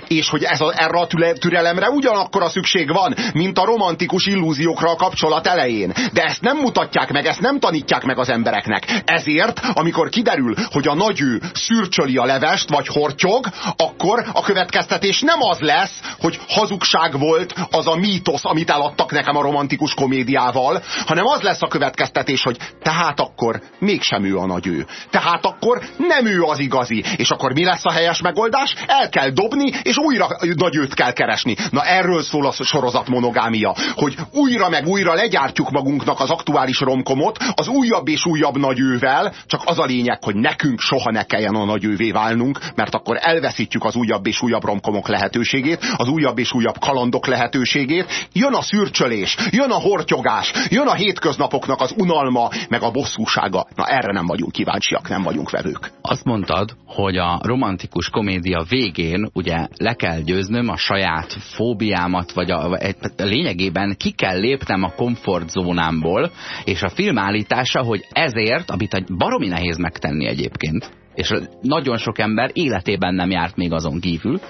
és hogy ez a, erre a türelemre ugyanakkor a szükség van, mint a romantikus illúziókra a kapcsolat elején. De ezt nem mutatják meg, ezt nem tanítják meg az embereknek. Ezért, amikor kiderül, hogy a nagyő szürcsöli a levest, vagy hortyog, akkor a következtetés nem az lesz, hogy hazugság volt az a mítosz, amit eladtak nekem a romantikus komédiával, hanem az lesz a következtetés, hogy tehát akkor mégsem ő a nagyő. Tehát akkor nem ő az igazi. És akkor mi lesz a helyes megoldás? El kell dobni, és újra nagy őt kell keresni. Na erről szól a sorozat monogámia, hogy újra meg újra legyártjuk magunknak az aktuális romkomot, az újabb és újabb nagyővel, csak az a lényeg, hogy nekünk soha ne kelljen a nagyővé válnunk, mert akkor elveszítjük az újabb és újabb romkomok lehetőségét, az újabb és újabb kalandok lehetőségét. Jön a szürcsölés, jön a hortyogás, jön a hétköznapoknak az unalma, meg a bosszúsága. Na erre nem vagyunk kíváncsiak, nem vagyunk vevők. Azt mondtad, hogy a romantikus komédia végén ugye le kell győznöm a saját fóbiámat, vagy a, a lényegében ki kell lépnem a komfortzónámból, és a film állítása, hogy ezért, amit egy baromi nehéz megtenni egyébként, és nagyon sok ember életében nem járt még azon kívül,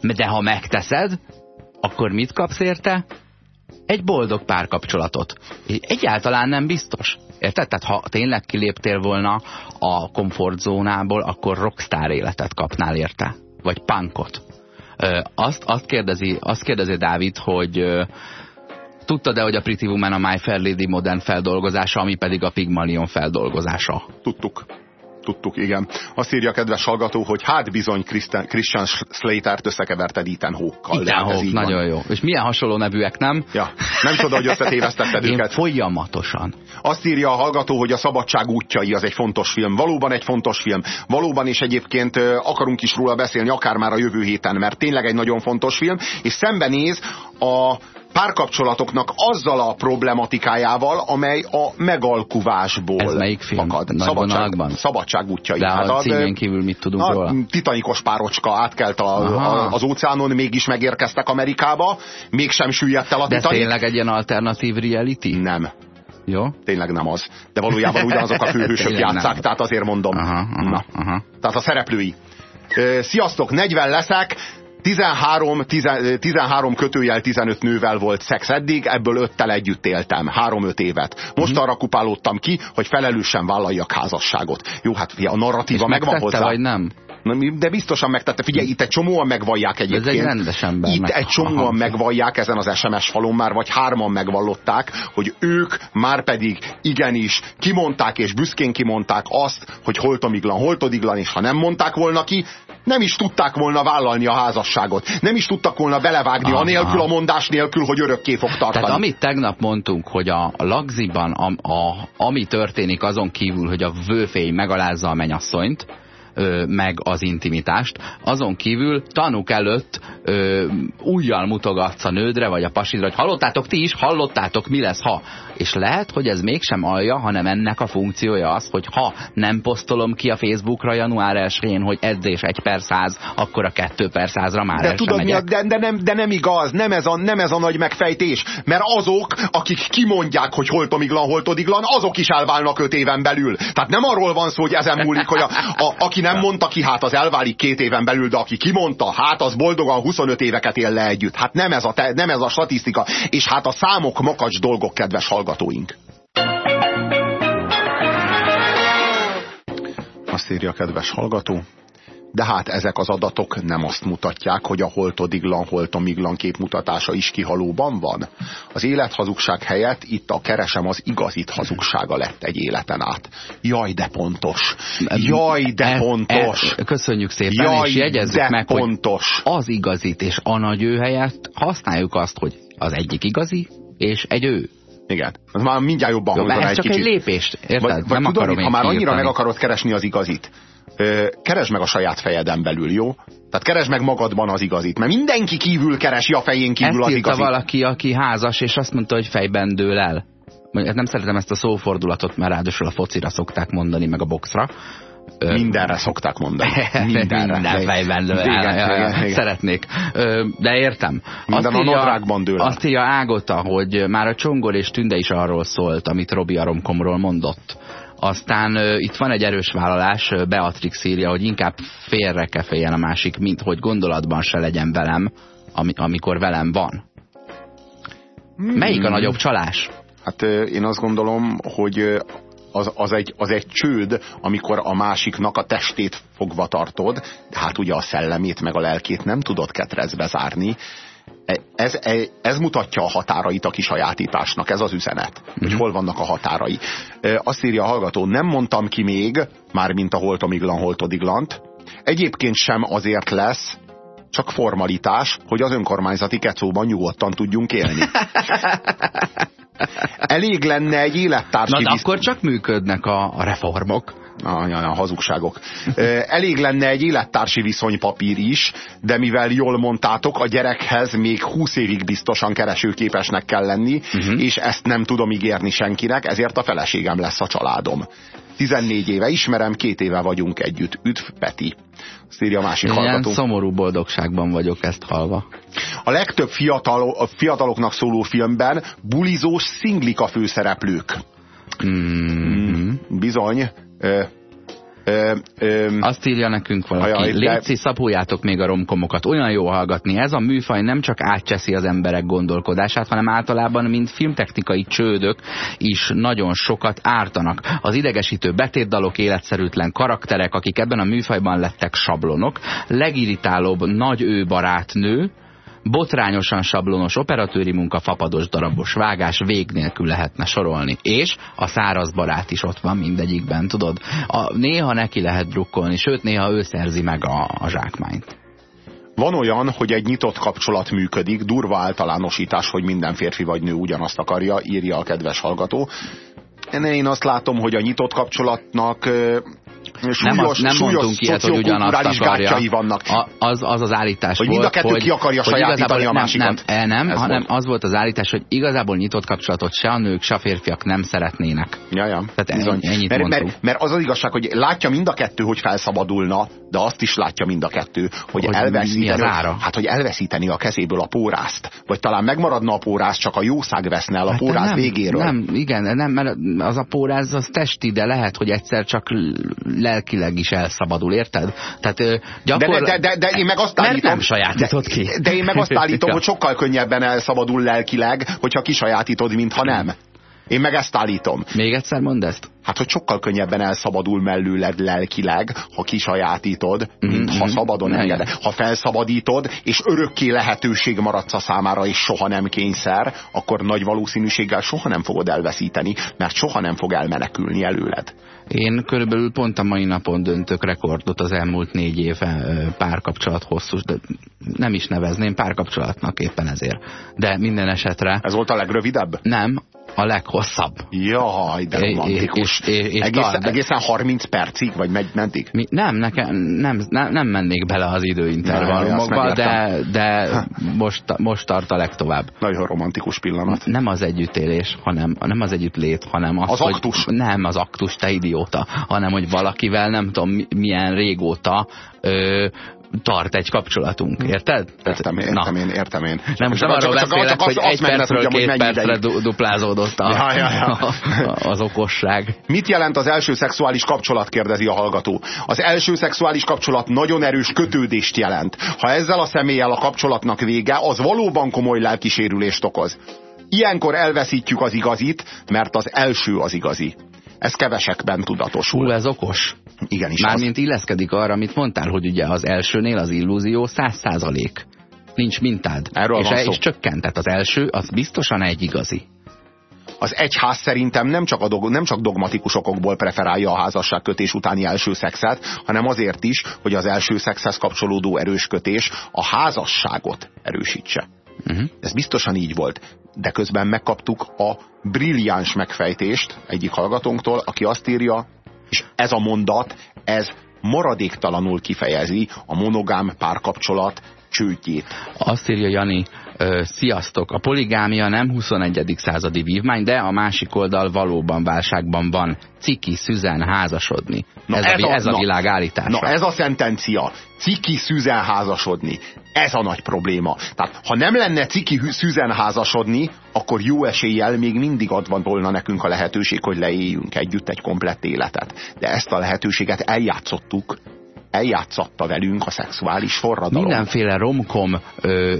de ha megteszed, akkor mit kapsz érte? Egy boldog párkapcsolatot. Egyáltalán nem biztos. Érted? Tehát ha tényleg kiléptél volna a komfortzónából, akkor rockstar életet kapnál érte. Vagy punkot. Azt, azt, kérdezi, azt kérdezi Dávid, hogy tudtad-e, hogy a Pretty Woman a My Fair Lady modern feldolgozása, ami pedig a Pygmalion feldolgozása? Tudtuk. Tudtuk, igen. Azt írja a kedves hallgató, hogy hát bizony Christian, Christian Slater-t összekeverted Ethan Hawke-kal. Ethan Hawke, nagyon jó. És milyen hasonló nevűek, nem? Ja, nem tudom, hogy összetévesztetted Én őket. folyamatosan. Azt írja a hallgató, hogy a Szabadság útjai az egy fontos film. Valóban egy fontos film. Valóban is egyébként akarunk is róla beszélni, akár már a jövő héten, mert tényleg egy nagyon fontos film, és szembenéz a párkapcsolatoknak azzal a problematikájával, amely a megalkuvásból Ez melyik film? fakad. Nagy Szabadság, szabadság útjai. De hát a az, címén kívül mit tudunk róla? titanikos párocska átkelt a, a, az óceánon, mégis megérkeztek Amerikába, mégsem süllyedt el a De Titanic. tényleg egy ilyen alternatív reality? Nem. Jó? Tényleg nem az. De valójában ugyanazok a főhősök játszák, nem. tehát azért mondom. Aha, aha, Na. aha. Tehát a szereplői. Sziasztok, 40 leszek, 13, 10, 13 kötőjel 15 nővel volt szex eddig, ebből öttel együtt éltem, 3-5 évet. Most Mhm. arra kupálódtam ki, hogy felelősen vállaljak házasságot. Jó, hát fia, a narratíva És megvan hozzá. vagy nem? De biztosan megtette. Figyelj, itt egy csomóan megvallják egyébként. Ez egy rendes ember. Itt egy csomóan megvallják ezen az SMS falon már, vagy hárman megvallották, hogy ők már pedig igenis kimondták és büszkén kimondták azt, hogy holtomiglan, holtodiglan, és ha nem mondták volna ki, nem is tudták volna vállalni a házasságot. Nem is tudtak volna belevágni, Aha. anélkül a mondás nélkül, hogy örökké fog tartani. Tehát amit tegnap mondtunk, hogy a lagziban, a, a, ami történik azon kívül, hogy a vőfély megalázza a menyasszonyt, ö, meg az intimitást. Azon kívül tanúk előtt ö, újjal mutogatsz a nődre, vagy a pasidra, hogy hallottátok ti is, hallottátok, mi lesz, ha. És lehet, hogy ez mégsem alja, hanem ennek a funkciója az, hogy ha nem posztolom ki a Facebookra január 1-én, hogy edzés 1 per 100, akkor a 2 per 100-ra már de tudod, mi a, de, de, nem, de nem igaz, nem ez, a, nem ez a nagy megfejtés, mert azok, akik kimondják, hogy holtomiglan, holtodiglan, azok is elválnak 5 éven belül. Tehát nem arról van szó, hogy ezen múlik, hogy a, a, aki nem mondta ki, hát az elválik két éven belül, de aki kimondta, hát az boldogan 25 éveket él le együtt. Hát nem ez a, te, nem ez a statisztika. És hát a számok makacs dolgok, kedves hallgatóink. Azt írja a kedves hallgató, de hát ezek az adatok nem azt mutatják, hogy a holtodiglan, holtomiglan képmutatása is kihalóban van. Az élethazugság helyett itt a keresem az igazit hazugsága lett egy életen át. Jaj, de pontos. Jaj, de e, pontos. E, köszönjük szépen, Jaj, és jegyezzük meg, pontos. hogy az igazit és a nagy ő helyett használjuk azt, hogy az egyik igazi, és egy ő. Igen. Az már mindjárt jobban Jó, ez egy csak kicsit. egy lépést, érted? Vagy, vagy nem tudod, ha már annyira meg akarod keresni az igazit, keresd meg a saját fejeden belül, jó? Tehát keresd meg magadban az igazit, mert mindenki kívül keresi a fején kívül ezt az igazit. valaki, aki házas, és azt mondta, hogy fejben dől el. Nem szeretem ezt a szófordulatot, mert ráadásul a focira szokták mondani, meg a boxra. Mindenre szokták mondani. Mindenre. Minden fejben dől el. Ja, ja, ja. Szeretnék. De értem. Minden azt a nadrágban dől Azt írja Ágota, hogy már a Csongor és Tünde is arról szólt, amit Robi Aromkomról mondott aztán itt van egy erős vállalás, Beatrix írja, hogy inkább félre keféljen a másik, mint hogy gondolatban se legyen velem, ami, amikor velem van. Hmm. Melyik a nagyobb csalás? Hát én azt gondolom, hogy az, az, egy, az egy csőd, amikor a másiknak a testét fogva tartod, de hát ugye a szellemét meg a lelkét nem tudod ketrezbe zárni, ez, ez, ez mutatja a határait a kisajátításnak, ez az üzenet, hogy mhm. hol vannak a határai. Azt írja a hallgató, nem mondtam ki még, mármint a holtomiglan, holtodiglant, egyébként sem azért lesz, csak formalitás, hogy az önkormányzati kecóban nyugodtan tudjunk élni. Elég lenne egy élettársi... Na, akkor csak működnek a, a reformok a, a hazugságok. Elég lenne egy élettársi viszonypapír is, de mivel jól mondtátok, a gyerekhez még 20 évig biztosan keresőképesnek kell lenni, uh mhm. -huh. és ezt nem tudom ígérni senkinek, ezért a feleségem lesz a családom. 14 éve ismerem, két éve vagyunk együtt. Üdv, Peti. Azt írja a másik Ilyen hallgató. szomorú boldogságban vagyok ezt halva. A legtöbb fiatal, a fiataloknak szóló filmben bulizós szinglik a főszereplők. Mm -hmm. Bizony, Ö, Ö, ö, Azt írja nekünk valaki, ajaj, létszi, de... szaboljátok még a romkomokat, olyan jó hallgatni. Ez a műfaj nem csak átcseszi az emberek gondolkodását, hanem általában, mint filmtechnikai csődök is nagyon sokat ártanak. Az idegesítő betétdalok, életszerűtlen karakterek, akik ebben a műfajban lettek sablonok, legirritálóbb nagy ő barátnő, botrányosan sablonos operatőri munka, fapados darabos vágás, vég nélkül lehetne sorolni. És a száraz barát is ott van mindegyikben, tudod? A, néha neki lehet drukkolni, sőt néha ő szerzi meg a, a zsákmányt. Van olyan, hogy egy nyitott kapcsolat működik, durva általánosítás, hogy minden férfi vagy nő ugyanazt akarja, írja a kedves hallgató. Én azt látom, hogy a nyitott kapcsolatnak súlyos, nem, az, nem súlyos mondtunk ilyet, hogy ugyanazt akarja. vannak. A, az, az az állítás hogy volt, mind a kettő hogy, ki akarja sajátítani a másikat. Nem, nem, nem hanem volt. az volt az állítás, hogy igazából nyitott kapcsolatot se a nők, se a férfiak nem szeretnének. Ja, ja. Tehát Bizony. ennyit mert, mert, mert az az igazság, hogy látja mind a kettő, hogy felszabadulna, de azt is látja mind a kettő, hogy, hogy elveszíteni, hát, hogy elveszíteni a kezéből a pórázt. Vagy talán megmaradna a pórász, csak a jószág veszne el a hát pórász nem, végéről. Nem, igen, nem, mert az a póráz az testi, de lehet, hogy egyszer csak lelkileg is elszabadul, érted? Tehát gyakor... de, de, de, de én meg azt állítom, nem sajátított ki. De, de én meg azt állítom, hogy sokkal könnyebben elszabadul lelkileg, hogyha kisajátítod, mint ha nem. Én meg ezt állítom. Még egyszer mondd ezt? Hát, hogy sokkal könnyebben elszabadul mellőled lelkileg, ha kisajátítod, mint mm -hmm. ha szabadon engeded. Ha felszabadítod, és örökké lehetőség maradsz a számára, és soha nem kényszer, akkor nagy valószínűséggel soha nem fogod elveszíteni, mert soha nem fog elmenekülni előled. Én körülbelül pont a mai napon döntök rekordot az elmúlt négy éve párkapcsolat hosszú, de nem is nevezném párkapcsolatnak éppen ezért. De minden esetre... Ez volt a legrövidebb? Nem, a leghosszabb. Jaj, de romantikus. És, és, és egészen, egészen 30 percig, vagy megy, mentig? Mi, nem, nekem, nem, nem, nem mennék bele az időintervallumokba, de, de most, most tart a legtovább. Nagyon romantikus pillanat. Nem az együttélés, hanem nem az együttlét, hanem az, az hogy, aktus. Nem az aktus, te idióta, hanem hogy valakivel nem tudom milyen régóta ö, tart egy kapcsolatunk, érted? Értem, értem én, értem én. Nem, most nem arról beszélek, hogy egy percről két percre duplázódott a, ja, ja, ja. az okosság. Mit jelent az első szexuális kapcsolat, kérdezi a hallgató. Az első szexuális kapcsolat nagyon erős kötődést jelent. Ha ezzel a személlyel a kapcsolatnak vége, az valóban komoly lelkisérülést okoz. Ilyenkor elveszítjük az igazit, mert az első az igazi. Ez kevesekben tudatosul. Hú, ez okos. Igenis. Mármint az... illeszkedik arra, amit mondtál, hogy ugye az elsőnél az illúzió száz százalék. Nincs mintád. Erről és, van szó. és csökkent. Tehát az első, az biztosan egy igazi. Az egyház szerintem nem csak, a dog, nem csak dogmatikus okokból preferálja a házasságkötés utáni első szexet, hanem azért is, hogy az első szexhez kapcsolódó erős kötés a házasságot erősítse. Uh -huh. Ez biztosan így volt. De közben megkaptuk a brilliáns megfejtést egyik hallgatónktól, aki azt írja, ez a mondat, ez maradéktalanul kifejezi a monogám párkapcsolat csődjét. Azt írja Jani, ö, sziasztok, a poligámia nem 21. századi vívmány, de a másik oldal valóban válságban van. Ciki, szüzen, házasodni. Na ez, ez, a, a, ez a világ állítása. Na ez a szentencia. Ciki, szüzen, házasodni. Ez a nagy probléma. Tehát, ha nem lenne ciki szüzen házasodni, akkor jó eséllyel még mindig adva volna nekünk a lehetőség, hogy leéljünk együtt egy komplett életet. De ezt a lehetőséget eljátszottuk, eljátszatta velünk a szexuális forradalom. Mindenféle romkom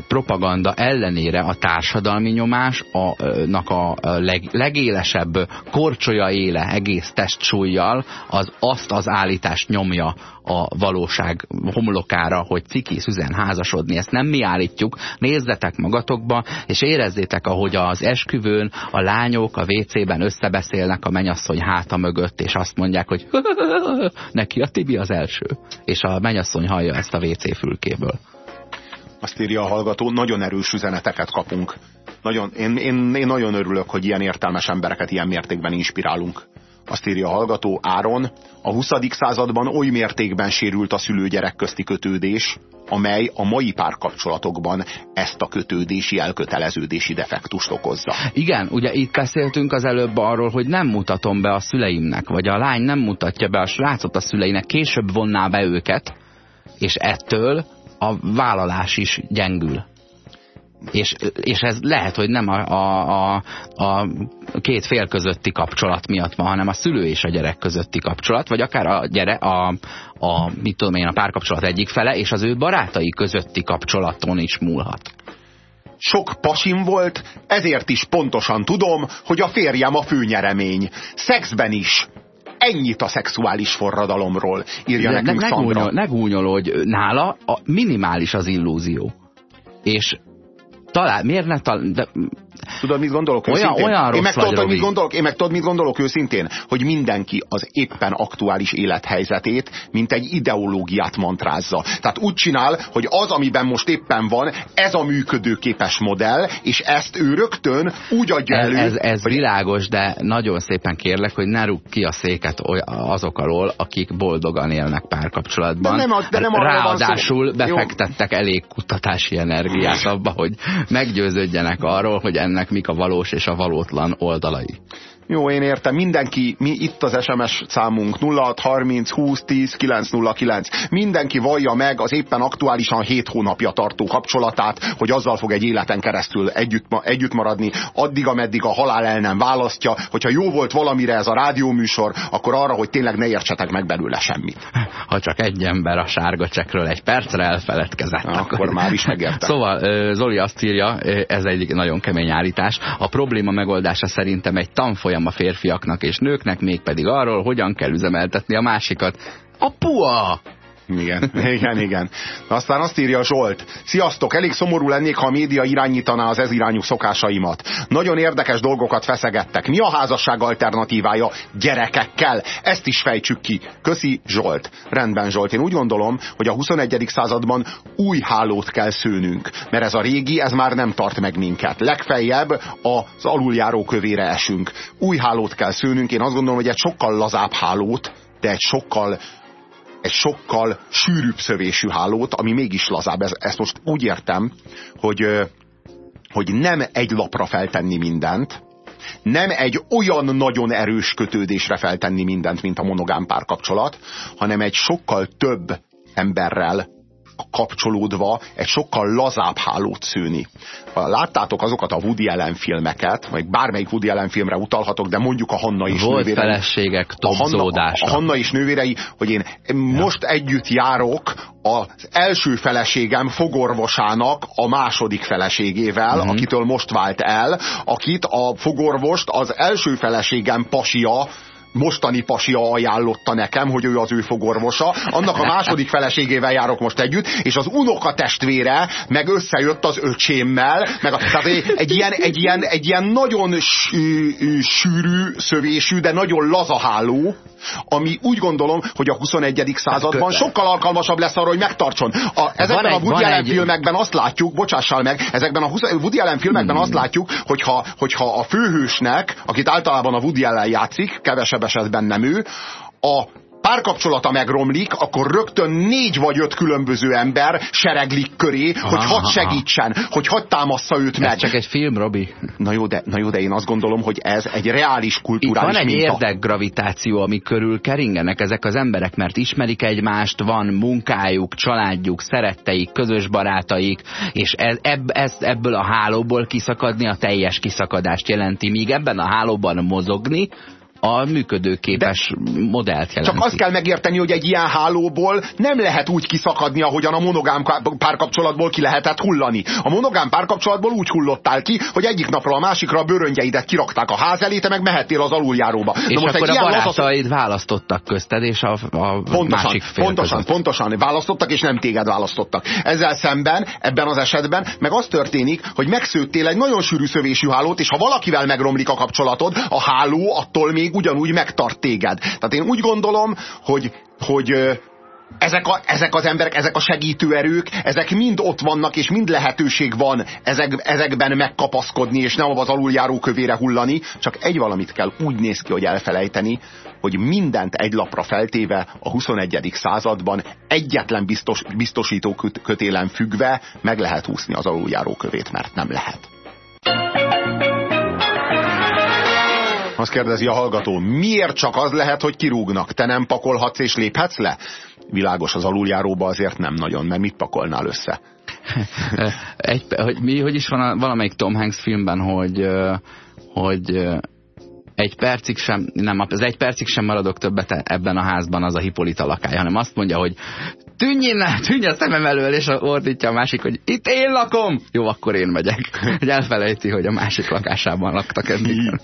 propaganda ellenére a társadalmi nyomás a, a leg, legélesebb korcsolya éle egész testsúlyjal az azt az állítást nyomja a valóság homlokára, hogy ciki szüzen házasodni. Ezt nem mi állítjuk. Nézzetek magatokba, és érezzétek, ahogy az esküvőn a lányok a WC-ben összebeszélnek a menyasszony háta mögött, és azt mondják, hogy neki a Tibi az első. És a menyasszony hallja ezt a WC fülkéből. Azt írja a hallgató, nagyon erős üzeneteket kapunk. Nagyon, én, én, én nagyon örülök, hogy ilyen értelmes embereket ilyen mértékben inspirálunk azt írja a hallgató, Áron, a 20. században oly mértékben sérült a szülő-gyerek közti kötődés, amely a mai párkapcsolatokban ezt a kötődési, elköteleződési defektust okozza. Igen, ugye itt beszéltünk az előbb arról, hogy nem mutatom be a szüleimnek, vagy a lány nem mutatja be a srácot a szüleinek, később vonná be őket, és ettől a vállalás is gyengül. És, és ez lehet, hogy nem a, a, a, a két fél közötti kapcsolat miatt van, hanem a szülő és a gyerek közötti kapcsolat, vagy akár a, gyere, a, a, mit tudom én, a párkapcsolat egyik fele, és az ő barátai közötti kapcsolaton is múlhat. Sok pasim volt, ezért is pontosan tudom, hogy a férjem a főnyeremény. Szexben is. Ennyit a szexuális forradalomról, írja De nekünk ne, Sandra. Ne gúnyolódj, nála a minimális az illúzió. És talán, miért ne talán, de Tudod, mit gondolok olyan, őszintén? Olyan én meg tudod, vagy, mit gondolok, én meg tudod, mit gondolok őszintén? Hogy mindenki az éppen aktuális élethelyzetét, mint egy ideológiát mantrázza. Tehát úgy csinál, hogy az, amiben most éppen van, ez a működőképes modell, és ezt ő rögtön úgy adja elő. Ez, ez, ez hogy... világos, de nagyon szépen kérlek, hogy ne rúg ki a széket azok alól, akik boldogan élnek párkapcsolatban. De nem, de nem Ráadásul befektettek Jó. elég kutatási energiát abba, hogy meggyőződjenek arról, hogy ennek mik a valós és a valótlan oldalai. Jó, én értem. Mindenki, mi itt az SMS számunk 0630 20 10 909. Mindenki vallja meg az éppen aktuálisan 7 hónapja tartó kapcsolatát, hogy azzal fog egy életen keresztül együtt, együtt maradni, addig, ameddig a halál el nem választja. Hogyha jó volt valamire ez a rádióműsor, akkor arra, hogy tényleg ne értsetek meg belőle semmit. Ha csak egy ember a sárga csekről egy percre elfeledkezett. Akkor, akkor már is megértem. Szóval Zoli azt írja, ez egy nagyon kemény állítás. A probléma megoldása szerintem egy tanfolyam a férfiaknak és nőknek, mégpedig arról, hogyan kell üzemeltetni a másikat. A pua! Igen, igen, igen. Aztán azt írja Zsolt. Sziasztok, elég szomorú lennék, ha a média irányítaná az ez irányú szokásaimat. Nagyon érdekes dolgokat feszegettek. Mi a házasság alternatívája? Gyerekekkel. Ezt is fejtsük ki. Köszi, Zsolt. Rendben, Zsolt. Én úgy gondolom, hogy a 21. században új hálót kell szőnünk. Mert ez a régi, ez már nem tart meg minket. Legfeljebb az aluljáró kövére esünk. Új hálót kell szőnünk. Én azt gondolom, hogy egy sokkal lazább hálót, de egy sokkal egy sokkal sűrűbb szövésű hálót, ami mégis lazább. Ezt most úgy értem, hogy, hogy nem egy lapra feltenni mindent, nem egy olyan nagyon erős kötődésre feltenni mindent, mint a monogám párkapcsolat, hanem egy sokkal több emberrel kapcsolódva egy sokkal lazább hálót szőni. Láttátok azokat a Woody Allen filmeket, vagy bármelyik Woody Allen filmre utalhatok, de mondjuk a Hanna és Volt nővérei. feleségek a Hanna, a Hanna és nővérei, hogy én ja. most együtt járok az első feleségem fogorvosának a második feleségével, uh-huh. akitől most vált el, akit a fogorvost az első feleségem pasia mostani pasia ajánlotta nekem, hogy ő az ő fogorvosa. Annak a második feleségével járok most együtt, és az unoka testvére meg összejött az öcsémmel, meg a, tehát egy, egy, ilyen, egy, ilyen, egy ilyen nagyon sűrű szövésű, de nagyon lazaháló, ami úgy gondolom, hogy a 21. században sokkal alkalmasabb lesz arra, hogy megtartson. A, ezekben egy, a Woody Allen egy... filmekben azt látjuk, bocsással meg, ezekben a 20, Woody Allen filmekben hmm. azt látjuk, hogyha, hogyha a főhősnek, akit általában a Woody Allen játszik, kevesebb esetben nem ő, a párkapcsolata megromlik, akkor rögtön négy vagy öt különböző ember sereglik köré, aha, hogy hadd segítsen, aha. hogy hadd támassza őt meg. Ez csak egy film, Robi. Na jó, de, na jó, de én azt gondolom, hogy ez egy reális kulturális Itt van egy minta. érdekgravitáció, ami körül keringenek ezek az emberek, mert ismerik egymást, van munkájuk, családjuk, szeretteik, közös barátaik, és ez, ebb, ez, ebből a hálóból kiszakadni a teljes kiszakadást jelenti, míg ebben a hálóban mozogni, a működőképes De modellt jelenti. Csak azt kell megérteni, hogy egy ilyen hálóból nem lehet úgy kiszakadni, ahogyan a monogám párkapcsolatból ki lehetett hullani. A monogám párkapcsolatból úgy hullottál ki, hogy egyik napra a másikra a bőröngyeidet kirakták a ház elé, te meg mehettél az aluljáróba. És most akkor a barátaid laza... választottak közted, és a, a pontosan, másik fél Pontosan, között. pontosan, választottak, és nem téged választottak. Ezzel szemben, ebben az esetben meg az történik, hogy megszőttél egy nagyon sűrű szövésű hálót, és ha valakivel megromlik a kapcsolatod, a háló attól még még ugyanúgy megtart téged. Tehát én úgy gondolom, hogy, hogy ezek, a, ezek az emberek, ezek a segítőerők, ezek mind ott vannak, és mind lehetőség van ezek, ezekben megkapaszkodni, és nem az aluljáró kövére hullani, csak egy valamit kell úgy néz ki, hogy elfelejteni, hogy mindent egy lapra feltéve a 21. században egyetlen biztos, biztosító kötélen függve meg lehet úszni az aluljáró kövét, mert nem lehet. Azt kérdezi a hallgató, miért csak az lehet, hogy kirúgnak? Te nem pakolhatsz és léphetsz le? Világos az aluljáróba azért nem nagyon, mert mit pakolnál össze? Egy, hogy, mi, hogy is van a, valamelyik Tom Hanks filmben, hogy, hogy egy percig sem, nem, az egy percig sem maradok többet ebben a házban az a Hipolita lakály, hanem azt mondja, hogy tűnj innen, tűnj a szemem elől, és ordítja a másik, hogy itt én lakom. Jó, akkor én megyek. Hogy elfelejti, hogy a másik lakásában laktak eddig.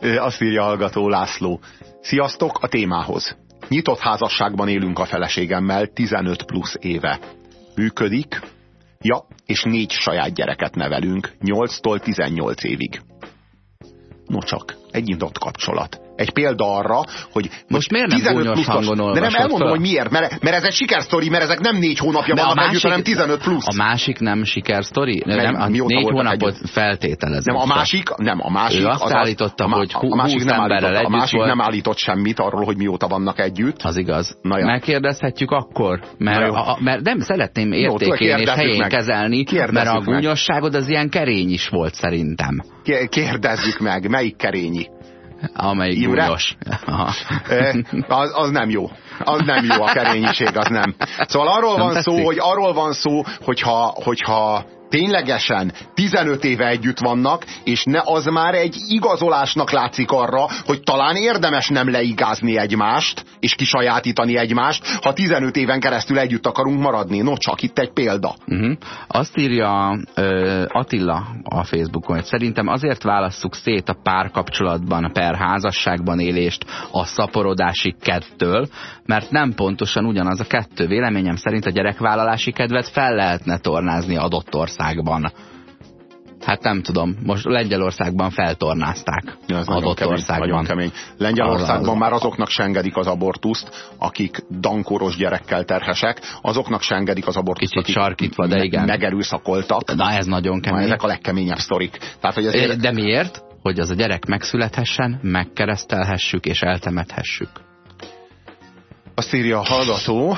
Azt írja hallgató László. Sziasztok a témához. Nyitott házasságban élünk a feleségemmel 15 plusz éve. Működik, ja, és négy saját gyereket nevelünk, 8-tól 18 évig. No csak, egy nyitott kapcsolat egy példa arra, hogy most miért nem 15 pluszos, hangon De nem elmondom, hogy miért, mert, mert ez egy sikersztori, mert ezek nem négy hónapja van a együtt, hanem 15 plusz. A másik nem sikersztori? Nem, a négy hónapot feltételezem. Nem, a másik, nem, a másik. Ő azt az, állította, a, hogy hú, a másik nem állított, A másik volt. nem állított semmit arról, hogy mióta vannak együtt. Az igaz. Na ja. Megkérdezhetjük akkor, mert, a, mert nem szeretném értékelni és helyén meg. kezelni, mert a gúnyosságod az ilyen kerény is volt szerintem. Kérdezzük meg, melyik kerényi? Amelyik Imre? az, az nem jó. Az nem jó, a kerényiség, az nem. Szóval arról van szó, hogy arról van szó, hogyha, hogyha ténylegesen 15 éve együtt vannak, és ne az már egy igazolásnak látszik arra, hogy talán érdemes nem leigázni egymást, és kisajátítani egymást, ha 15 éven keresztül együtt akarunk maradni. No, csak itt egy példa. Uh -huh. Azt írja uh, Attila a Facebookon, hogy szerintem azért válasszuk szét a párkapcsolatban, per házasságban élést a szaporodási kedvtől, mert nem pontosan ugyanaz a kettő. Véleményem szerint a gyerekvállalási kedvet fel lehetne tornázni adott ország Lengyelországban. Hát nem tudom, most Lengyelországban feltornázták. Ja, ez adott kemény, országban. kemény. Lengyelországban már azoknak se engedik az abortuszt, akik dankoros gyerekkel terhesek, azoknak se engedik az abortuszt, Kicsit akik sarkítva, de igen. megerőszakoltak. Na ez nagyon kemény. Na, ezek a legkeményebb sztorik. Tehát, hogy ezért... De miért? Hogy az a gyerek megszülethessen, megkeresztelhessük és eltemethessük. Azt írja a hallgató,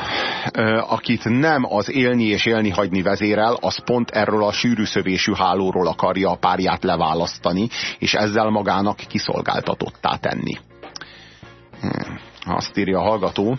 akit nem az élni és élni hagyni vezérel, az pont erről a sűrűszövésű hálóról akarja a párját leválasztani, és ezzel magának kiszolgáltatottá tenni. Hm, azt írja a hallgató,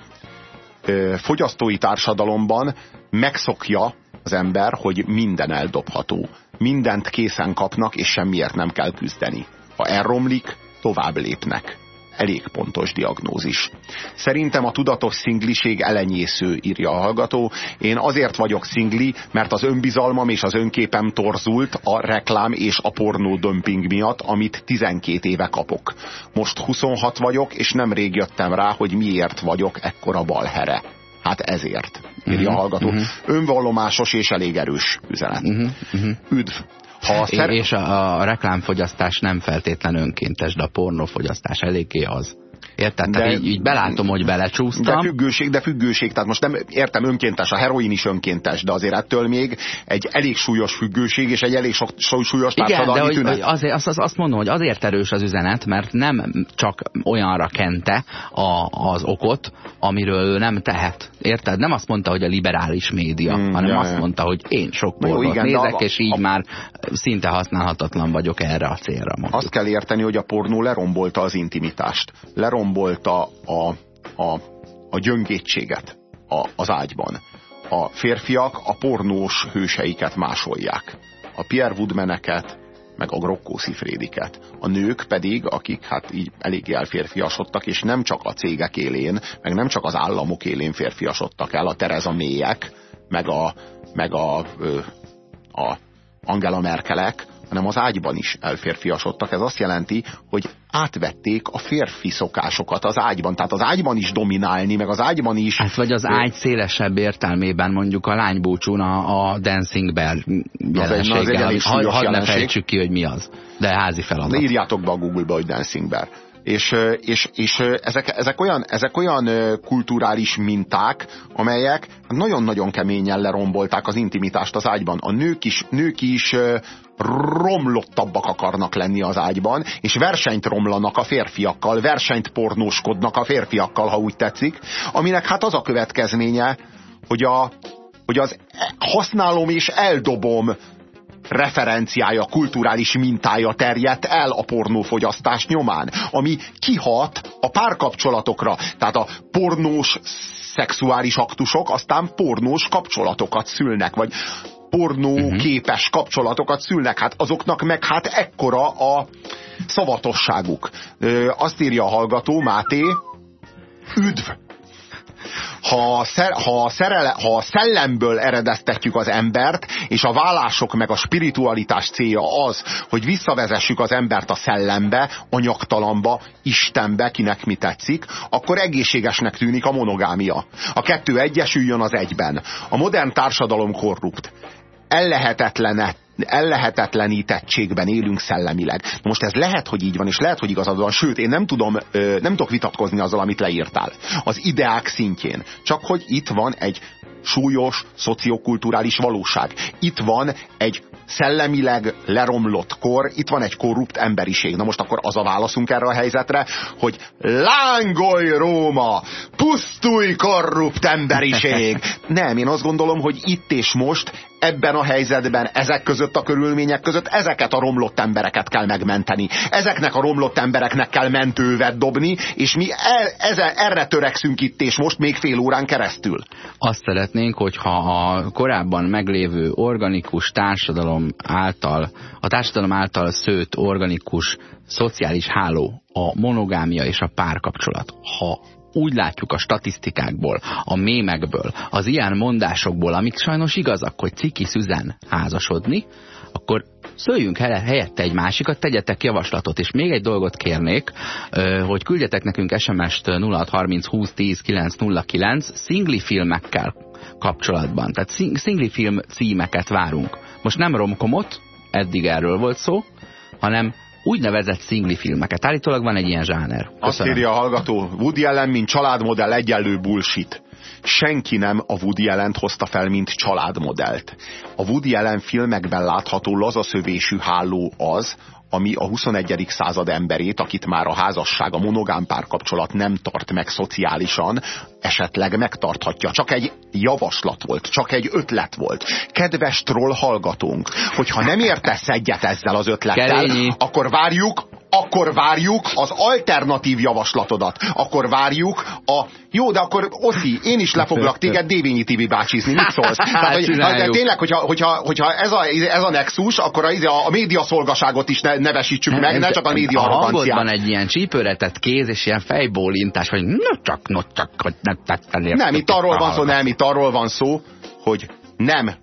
fogyasztói társadalomban megszokja az ember, hogy minden eldobható. Mindent készen kapnak, és semmiért nem kell küzdeni. Ha elromlik, tovább lépnek elég pontos diagnózis. Szerintem a tudatos szingliség elenyésző, írja a hallgató. Én azért vagyok szingli, mert az önbizalmam és az önképem torzult a reklám és a pornó dömping miatt, amit 12 éve kapok. Most 26 vagyok, és nemrég jöttem rá, hogy miért vagyok ekkora balhere. Hát ezért, írja uh -huh, a hallgató. Uh -huh. Önvallomásos és elég erős üzenet. Uh -huh, uh -huh. Üdv! Ha szer... És a, a reklámfogyasztás nem feltétlen önkéntes, de a pornófogyasztás eléggé az. Érted? De, így, így belátom, hogy belecsúsztam. De függőség, de függőség. Tehát most nem értem önkéntes, a heroin is önkéntes, de azért ettől még egy elég súlyos függőség és egy elég so, so, súlyos Igen, de hogy, azért, azt, azt mondom, hogy azért erős az üzenet, mert nem csak olyanra kente a, az okot, amiről ő nem tehet. Érted? Nem azt mondta, hogy a liberális média, hmm, hanem ja, azt mondta, hogy én sok pornót nézek, a, és így a, már szinte használhatatlan vagyok erre a célra. Mondjuk. Azt kell érteni, hogy a pornó lerombolta az intimitást. Lerombolta lerombolta a, a, a gyöngétséget a, az ágyban. A férfiak a pornós hőseiket másolják. A Pierre Woodmaneket, meg a Grokkó Szifrédiket. A nők pedig, akik hát így eléggé elférfiasodtak, és nem csak a cégek élén, meg nem csak az államok élén férfiasodtak el, a Tereza Mélyek, meg a, meg a, a Angela Merkelek, hanem az ágyban is elférfiasodtak. Ez azt jelenti, hogy átvették a férfi szokásokat az ágyban. Tehát az ágyban is dominálni, meg az ágyban is... Hát vagy az ágy szélesebb értelmében mondjuk a lánybúcsún a, a Dancing Bear jelenséggel. Hadd ne fejtsük ki, hogy mi az. De házi feladat. De írjátok be a Google-ba, hogy Dancing Bear. És, és, és ezek, ezek, olyan, ezek olyan kulturális minták, amelyek nagyon-nagyon keményen lerombolták az intimitást az ágyban. A nők is, nők is romlottabbak akarnak lenni az ágyban, és versenyt romlanak a férfiakkal, versenyt pornóskodnak a férfiakkal, ha úgy tetszik, aminek hát az a következménye, hogy, a, hogy az használom és eldobom referenciája, kulturális mintája terjedt el a pornófogyasztás nyomán, ami kihat a párkapcsolatokra. Tehát a pornós szexuális aktusok aztán pornós kapcsolatokat szülnek, vagy pornó mhm. képes kapcsolatokat szülnek, hát azoknak meg hát ekkora a szavatosságuk. Ö, azt írja a hallgató, Máté, üdv! Ha, szer, ha, szerele, ha a szellemből eredeztetjük az embert, és a vállások meg a spiritualitás célja az, hogy visszavezessük az embert a szellembe, a nyaktalamba, Istenbe, kinek mi tetszik, akkor egészségesnek tűnik a monogámia. A kettő egyesüljön az egyben. A modern társadalom korrupt ellehetetlenet ellehetetlenítettségben élünk szellemileg. Most ez lehet, hogy így van, és lehet, hogy igazad van, sőt, én nem tudom, nem tudok vitatkozni azzal, amit leírtál. Az ideák szintjén. Csak hogy itt van egy súlyos szociokulturális valóság. Itt van egy szellemileg leromlott kor, itt van egy korrupt emberiség. Na most akkor az a válaszunk erre a helyzetre, hogy lángolj Róma, pusztulj korrupt emberiség. Nem, én azt gondolom, hogy itt és most ebben a helyzetben, ezek között a körülmények között ezeket a romlott embereket kell megmenteni. Ezeknek a romlott embereknek kell mentővet dobni, és mi el, eze, erre törekszünk itt, és most még fél órán keresztül. Azt szeretnénk, hogyha a korábban meglévő organikus társadalom által, a társadalom által szőtt organikus szociális háló, a monogámia és a párkapcsolat, ha úgy látjuk a statisztikákból, a mémekből, az ilyen mondásokból, amik sajnos igazak, hogy ciki szüzen házasodni, akkor szöljünk helyette egy másikat, tegyetek javaslatot. És még egy dolgot kérnék, hogy küldjetek nekünk SMS-t 0630 20 10 909 szingli filmekkel kapcsolatban. Tehát szingli film címeket várunk. Most nem romkomot, eddig erről volt szó, hanem úgynevezett szingli filmeket. Állítólag van egy ilyen zsáner. Köszönöm. Azt írja a hallgató, Woody Allen, mint családmodell egyenlő bullshit. Senki nem a Woody allen hozta fel, mint családmodellt. A Woody Allen filmekben látható lazaszövésű háló az, ami a 21. század emberét, akit már a házasság, a monogám párkapcsolat nem tart meg szociálisan, esetleg megtarthatja. Csak egy javaslat volt, csak egy ötlet volt. Kedves troll hallgatónk, hogyha nem értesz egyet ezzel az ötlettel, Kerényi. akkor várjuk akkor várjuk az alternatív javaslatodat. Akkor várjuk a... Jó, de akkor Oszi, én is le foglak téged Dévényi TV bácsizni. Mit szólsz? Tehát, hogy, de tényleg, hogyha, hogyha, hogyha ez, a, ez a nexus, akkor a, a, a médiaszolgaságot is ne, nevesítsük meg, ne csak a média A hangodban egy ilyen csípőretett kéz és ilyen fejbólintás, hogy no csak, no csak, hogy ne tettenél. Nem, itt arról van szó, nem, itt arról van szó, hogy nem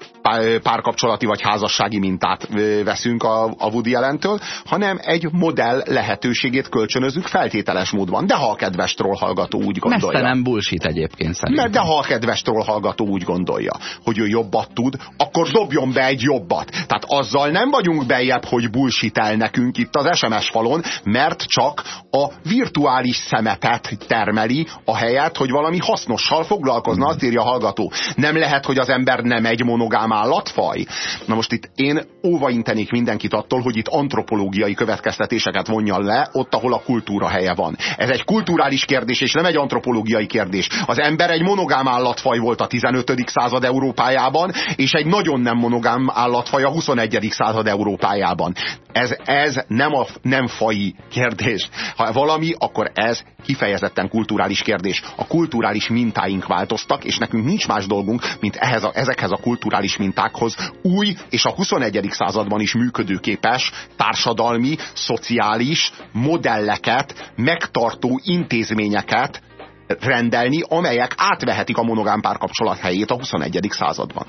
párkapcsolati vagy házassági mintát veszünk a, a Woody Allen-től, hanem egy modell lehetőségét kölcsönözünk feltételes módban. De ha a kedves troll hallgató úgy gondolja. nem bullshit egyébként szerintem. De ha a kedves troll hallgató úgy gondolja, hogy ő jobbat tud, akkor dobjon be egy jobbat. Tehát azzal nem vagyunk bejebb, hogy bullshit el nekünk itt az SMS falon, mert csak a virtuális szemetet termeli, a helyet, hogy valami hasznossal foglalkozna, azt írja a hallgató. Nem lehet, hogy az ember nem egy monogám állatfaj? Na most itt én óvaintenék mindenkit attól, hogy itt antropológiai következtetéseket vonjan le, ott, ahol a kultúra helye van. Ez egy kulturális kérdés, és nem egy antropológiai kérdés. Az ember egy monogám állatfaj volt a 15. század Európájában, és egy nagyon nem monogám állatfaj a 21. század Európájában. Ez, ez nem a nem fai kérdés. Ha valami, akkor ez kifejezetten kulturális kérdés. A kulturális mintáink változtak, és nekünk nincs más dolgunk, mint ehhez a, ezekhez a kulturális mintákhoz új és a 21. században is működőképes társadalmi, szociális modelleket, megtartó intézményeket rendelni, amelyek átvehetik a monogám párkapcsolat helyét a 21. században.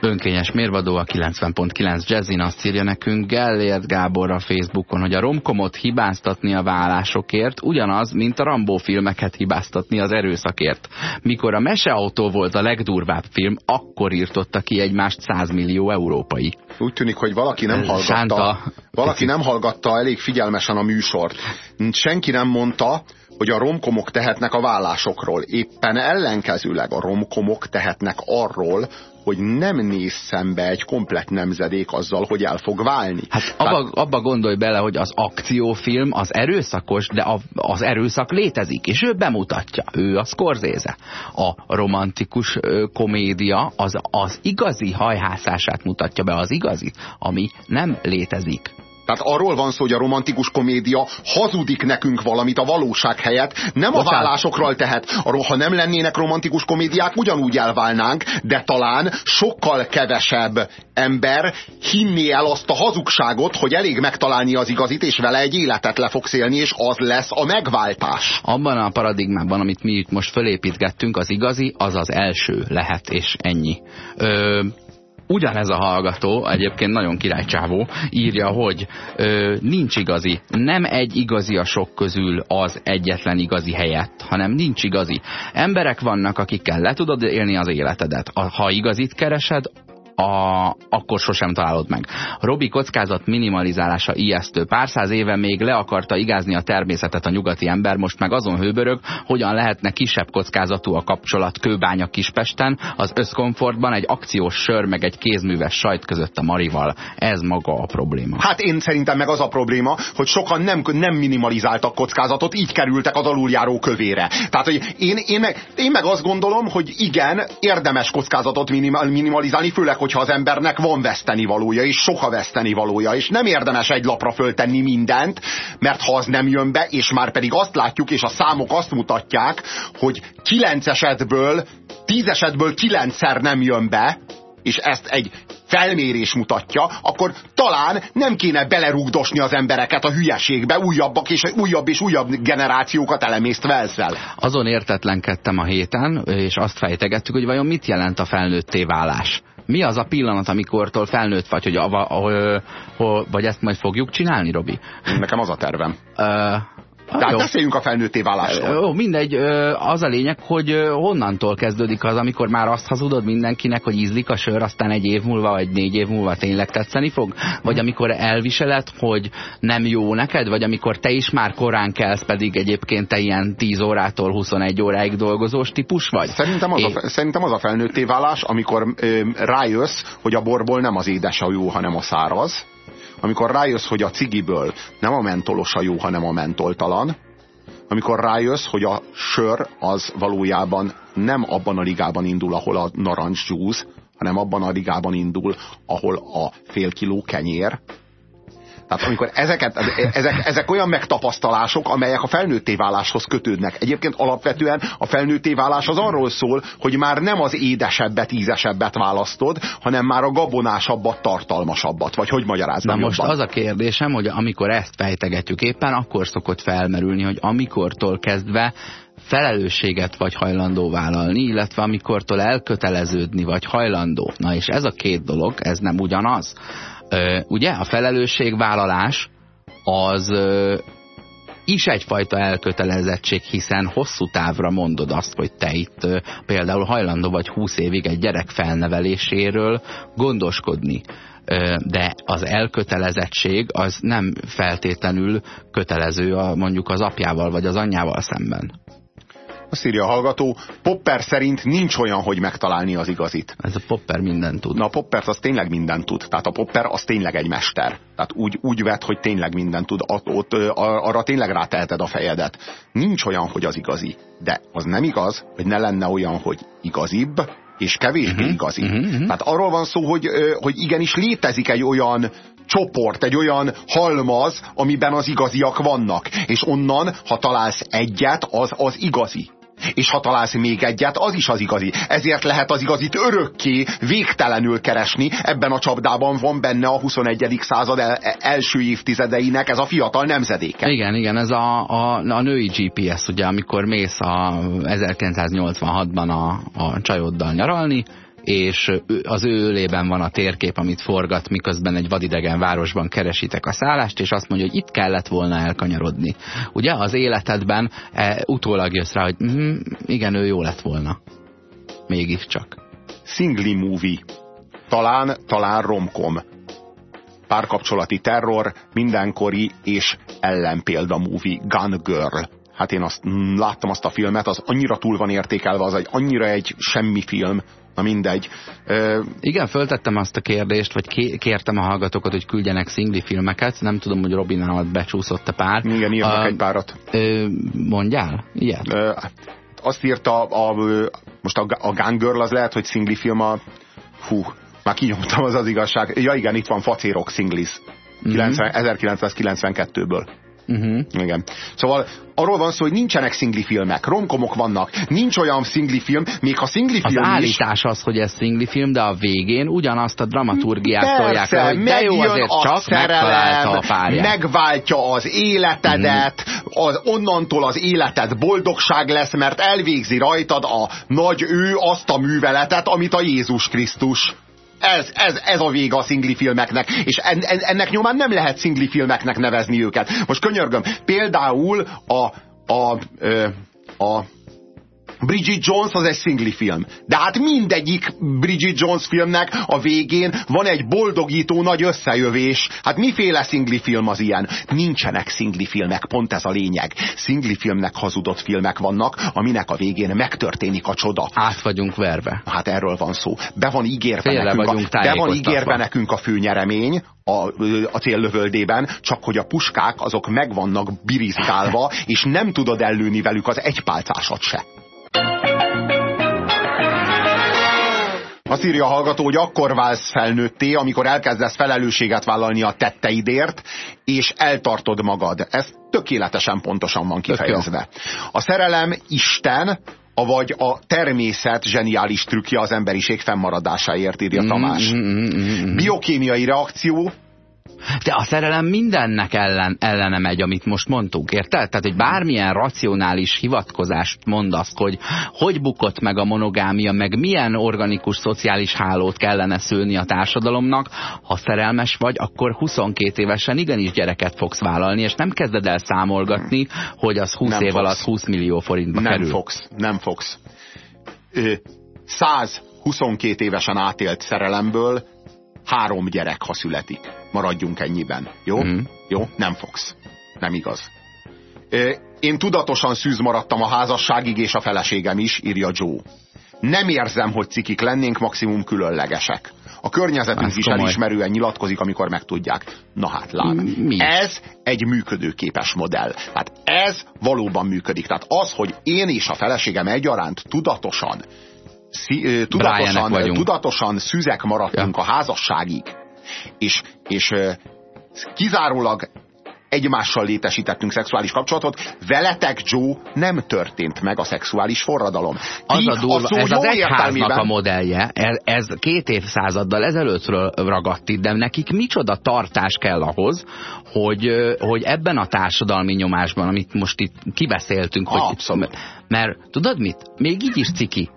Önkényes mérvadó a 90.9 Jazzin azt írja nekünk Gellért Gábor a Facebookon, hogy a romkomot hibáztatni a vállásokért ugyanaz, mint a Rambó filmeket hibáztatni az erőszakért. Mikor a Meseautó volt a legdurvább film, akkor írtotta ki egymást 100 millió európai. Úgy tűnik, hogy valaki nem hallgatta, Sánta. valaki nem hallgatta elég figyelmesen a műsort. Senki nem mondta, hogy a romkomok tehetnek a vállásokról. Éppen ellenkezőleg a romkomok tehetnek arról, hogy nem néz szembe egy komplet nemzedék azzal, hogy el fog válni. Hát abba, abba gondolj bele, hogy az akciófilm az erőszakos, de a, az erőszak létezik, és ő bemutatja. Ő a Scorsese. A romantikus ö, komédia az, az igazi hajhászását mutatja be, az igazi, ami nem létezik. Tehát arról van szó, hogy a romantikus komédia hazudik nekünk valamit a valóság helyett, nem Bocsánat. a vállásokról tehet. Ha nem lennének romantikus komédiák, ugyanúgy elválnánk, de talán sokkal kevesebb ember hinné el azt a hazugságot, hogy elég megtalálni az igazit, és vele egy életet le fogsz élni, és az lesz a megváltás. Abban a paradigmában, amit mi itt most fölépítgettünk, az igazi, az az első lehet, és ennyi. Ö, ugyanez a hallgató, egyébként nagyon királycsávó, írja, hogy ö, nincs igazi. Nem egy igazi a sok közül az egyetlen igazi helyett, hanem nincs igazi. Emberek vannak, akikkel le tudod élni az életedet. Ha igazit keresed, a, akkor sosem találod meg. Robi kockázat minimalizálása ijesztő. Pár száz éve még le akarta igázni a természetet a nyugati ember, most meg azon hőbörög, hogyan lehetne kisebb kockázatú a kapcsolat Kőbánya Kispesten, az összkomfortban egy akciós sör meg egy kézműves sajt között a Marival. Ez maga a probléma. Hát én szerintem meg az a probléma, hogy sokan nem, nem minimalizáltak kockázatot, így kerültek az aluljáró kövére. Tehát, hogy én, én, meg, én meg azt gondolom, hogy igen, érdemes kockázatot minimalizálni, főleg, hogyha az embernek van veszteni valója, és soha veszteni valója, és nem érdemes egy lapra föltenni mindent, mert ha az nem jön be, és már pedig azt látjuk, és a számok azt mutatják, hogy kilenc esetből, tíz esetből kilencszer nem jön be, és ezt egy felmérés mutatja, akkor talán nem kéne belerúgdosni az embereket a hülyeségbe, újabbak és újabb és újabb generációkat elemésztve ezzel. Azon értetlenkedtem a héten, és azt fejtegettük, hogy vajon mit jelent a felnőtté válás. Mi az a pillanat, amikortól felnőtt vagy, hogy a, a, a, a, vagy ezt majd fogjuk csinálni, Robi? Nekem az a tervem. Uh, tehát beszéljünk a felnőtté válásról. Jó, mindegy. Az a lényeg, hogy honnantól kezdődik az, amikor már azt hazudod mindenkinek, hogy ízlik a sör, aztán egy év múlva, vagy négy év múlva tényleg tetszeni fog? Vagy amikor elviseled, hogy nem jó neked? Vagy amikor te is már korán kelsz, pedig egyébként te ilyen 10 órától 21 óráig dolgozós típus vagy? Szerintem az, a, szerintem az a felnőtté válás, amikor ö, rájössz, hogy a borból nem az édes a jó, hanem a száraz amikor rájössz, hogy a cigiből nem a mentolos a jó, hanem a mentoltalan, amikor rájössz, hogy a sör az valójában nem abban a ligában indul, ahol a narancs juice, hanem abban a ligában indul, ahol a fél kiló kenyér, tehát amikor ezeket, ezek, ezek olyan megtapasztalások, amelyek a felnőtté váláshoz kötődnek. Egyébként alapvetően a felnőtté válás az arról szól, hogy már nem az édesebbet, ízesebbet választod, hanem már a gabonásabbat, tartalmasabbat. Vagy hogy magyaráznám Na most jobban? az a kérdésem, hogy amikor ezt fejtegetjük éppen, akkor szokott felmerülni, hogy amikortól kezdve felelősséget vagy hajlandó vállalni, illetve amikortól elköteleződni vagy hajlandó. Na és ez a két dolog, ez nem ugyanaz ugye a felelősségvállalás az is egyfajta elkötelezettség, hiszen hosszú távra mondod azt, hogy te itt például hajlandó vagy húsz évig egy gyerek felneveléséről gondoskodni. De az elkötelezettség az nem feltétlenül kötelező a, mondjuk az apjával vagy az anyjával szemben. Azt írja a hallgató, Popper szerint nincs olyan, hogy megtalálni az igazit. Ez a Popper mindent tud. Na a Popper az tényleg mindent tud. Tehát a Popper az tényleg egy mester. Tehát úgy, úgy vet, hogy tényleg mindent tud. Ott, ott, arra tényleg ráteheted a fejedet. Nincs olyan, hogy az igazi. De az nem igaz, hogy ne lenne olyan, hogy igazibb, és kevésbé uh mhm, -huh, igazi. Uh -huh, uh -huh. Tehát arról van szó, hogy, hogy igenis létezik egy olyan csoport, egy olyan halmaz, amiben az igaziak vannak. És onnan, ha találsz egyet, az az igazi. És ha találsz még egyet, az is az igazi. Ezért lehet az igazit örökké, végtelenül keresni. Ebben a csapdában van benne a 21. század el, első évtizedeinek ez a fiatal nemzedéke. Igen, igen, ez a, a, a női GPS, ugye, amikor mész a 1986-ban a, a csajoddal nyaralni, és az ő ölében van a térkép, amit forgat, miközben egy vadidegen városban keresitek a szállást, és azt mondja, hogy itt kellett volna elkanyarodni. Ugye az életedben e, utólag jössz rá, hogy mm, igen, ő jó lett volna. Mégiscsak. Singly movie. Talán, talán romkom. Párkapcsolati terror, mindenkori és ellenpélda movie. Gun Girl hát én azt láttam azt a filmet, az annyira túl van értékelve, az egy annyira egy semmi film, na mindegy. Ö, Igen, föltettem azt a kérdést, vagy kértem a hallgatókat, hogy küldjenek szingli filmeket, nem tudom, hogy Robin alatt becsúszott a pár. Igen, írnak a, egy párat. Ö, mondjál, ilyet? Ö, azt írta, a, most a, a Gun Girl az lehet, hogy szingli film a, hú, már kinyomtam az az igazság. Ja igen, itt van Facérok Singlis. Mm -hmm. 1992-ből. Uh -huh. Igen. Szóval arról van szó, hogy nincsenek szingli filmek, romkomok vannak, nincs olyan szingli film, még ha szingli film Az állítás az, hogy ez szingli film, de a végén ugyanazt a dramaturgiát Persze, tolják le, hogy de jó azért csak szerelem, a párját. megváltja az életedet, uh-huh. az, onnantól az életed boldogság lesz, mert elvégzi rajtad a nagy ő azt a műveletet, amit a Jézus Krisztus. Ez, ez, ez a vége a szingli filmeknek, és en, en, ennek nyomán nem lehet szingli filmeknek nevezni őket. Most könyörgöm, például a, a, a, a Bridget Jones az egy szingli film. De hát mindegyik Bridget Jones filmnek a végén van egy boldogító nagy összejövés. Hát miféle szingli film az ilyen? Nincsenek szingli filmek, pont ez a lényeg. Szingli filmnek hazudott filmek vannak, aminek a végén megtörténik a csoda. Át vagyunk verve. Hát erről van szó. Be van ígérve, nekünk a, be van ígérve nekünk a főnyeremény, a, a céllövöldében, csak hogy a puskák azok meg vannak birizgálva, és nem tudod ellőni velük az egypálcásat se. Azt írja a hallgató, hogy akkor válsz felnőtté, amikor elkezdesz felelősséget vállalni a tetteidért, és eltartod magad. Ez tökéletesen pontosan van kifejezve. A szerelem Isten, vagy a természet zseniális trükkje az emberiség fennmaradásáért, írja Tamás. Mm, mm, mm, mm. Biokémiai reakció, de a szerelem mindennek ellen, ellene megy, amit most mondtunk, érted? Tehát, hogy bármilyen racionális hivatkozást mondasz, hogy hogy bukott meg a monogámia, meg milyen organikus szociális hálót kellene szőni a társadalomnak, ha szerelmes vagy, akkor 22 évesen igenis gyereket fogsz vállalni, és nem kezded el számolgatni, hogy az 20 nem év fogsz. alatt 20 millió forintba nem kerül. Nem fogsz, nem fogsz. Ö, 122 évesen átélt szerelemből három gyerek, ha születik. Maradjunk ennyiben. Jó? Mm. Jó? Nem fogsz. Nem igaz. Én tudatosan szűz maradtam a házasságig, és a feleségem is, írja Joe. Nem érzem, hogy cikik lennénk, maximum különlegesek. A környezetünk Ez is komoly. elismerően nyilatkozik, amikor megtudják. Na hát lám, Mi? ez egy működőképes modell. Tehát ez valóban működik. Tehát az, hogy én és a feleségem egyaránt tudatosan szí, tudatosan, tudatosan szüzek maradtunk ja. a házasságig, és, és kizárólag egymással létesítettünk szexuális kapcsolatot, veletek, Joe, nem történt meg a szexuális forradalom. Az a durva, a ez az egyháznak a modellje, ez, ez két évszázaddal ezelőttről ragadt itt, de nekik micsoda tartás kell ahhoz, hogy, hogy ebben a társadalmi nyomásban, amit most itt kibeszéltünk, hogy Abszolút. mert tudod mit? Még így is ciki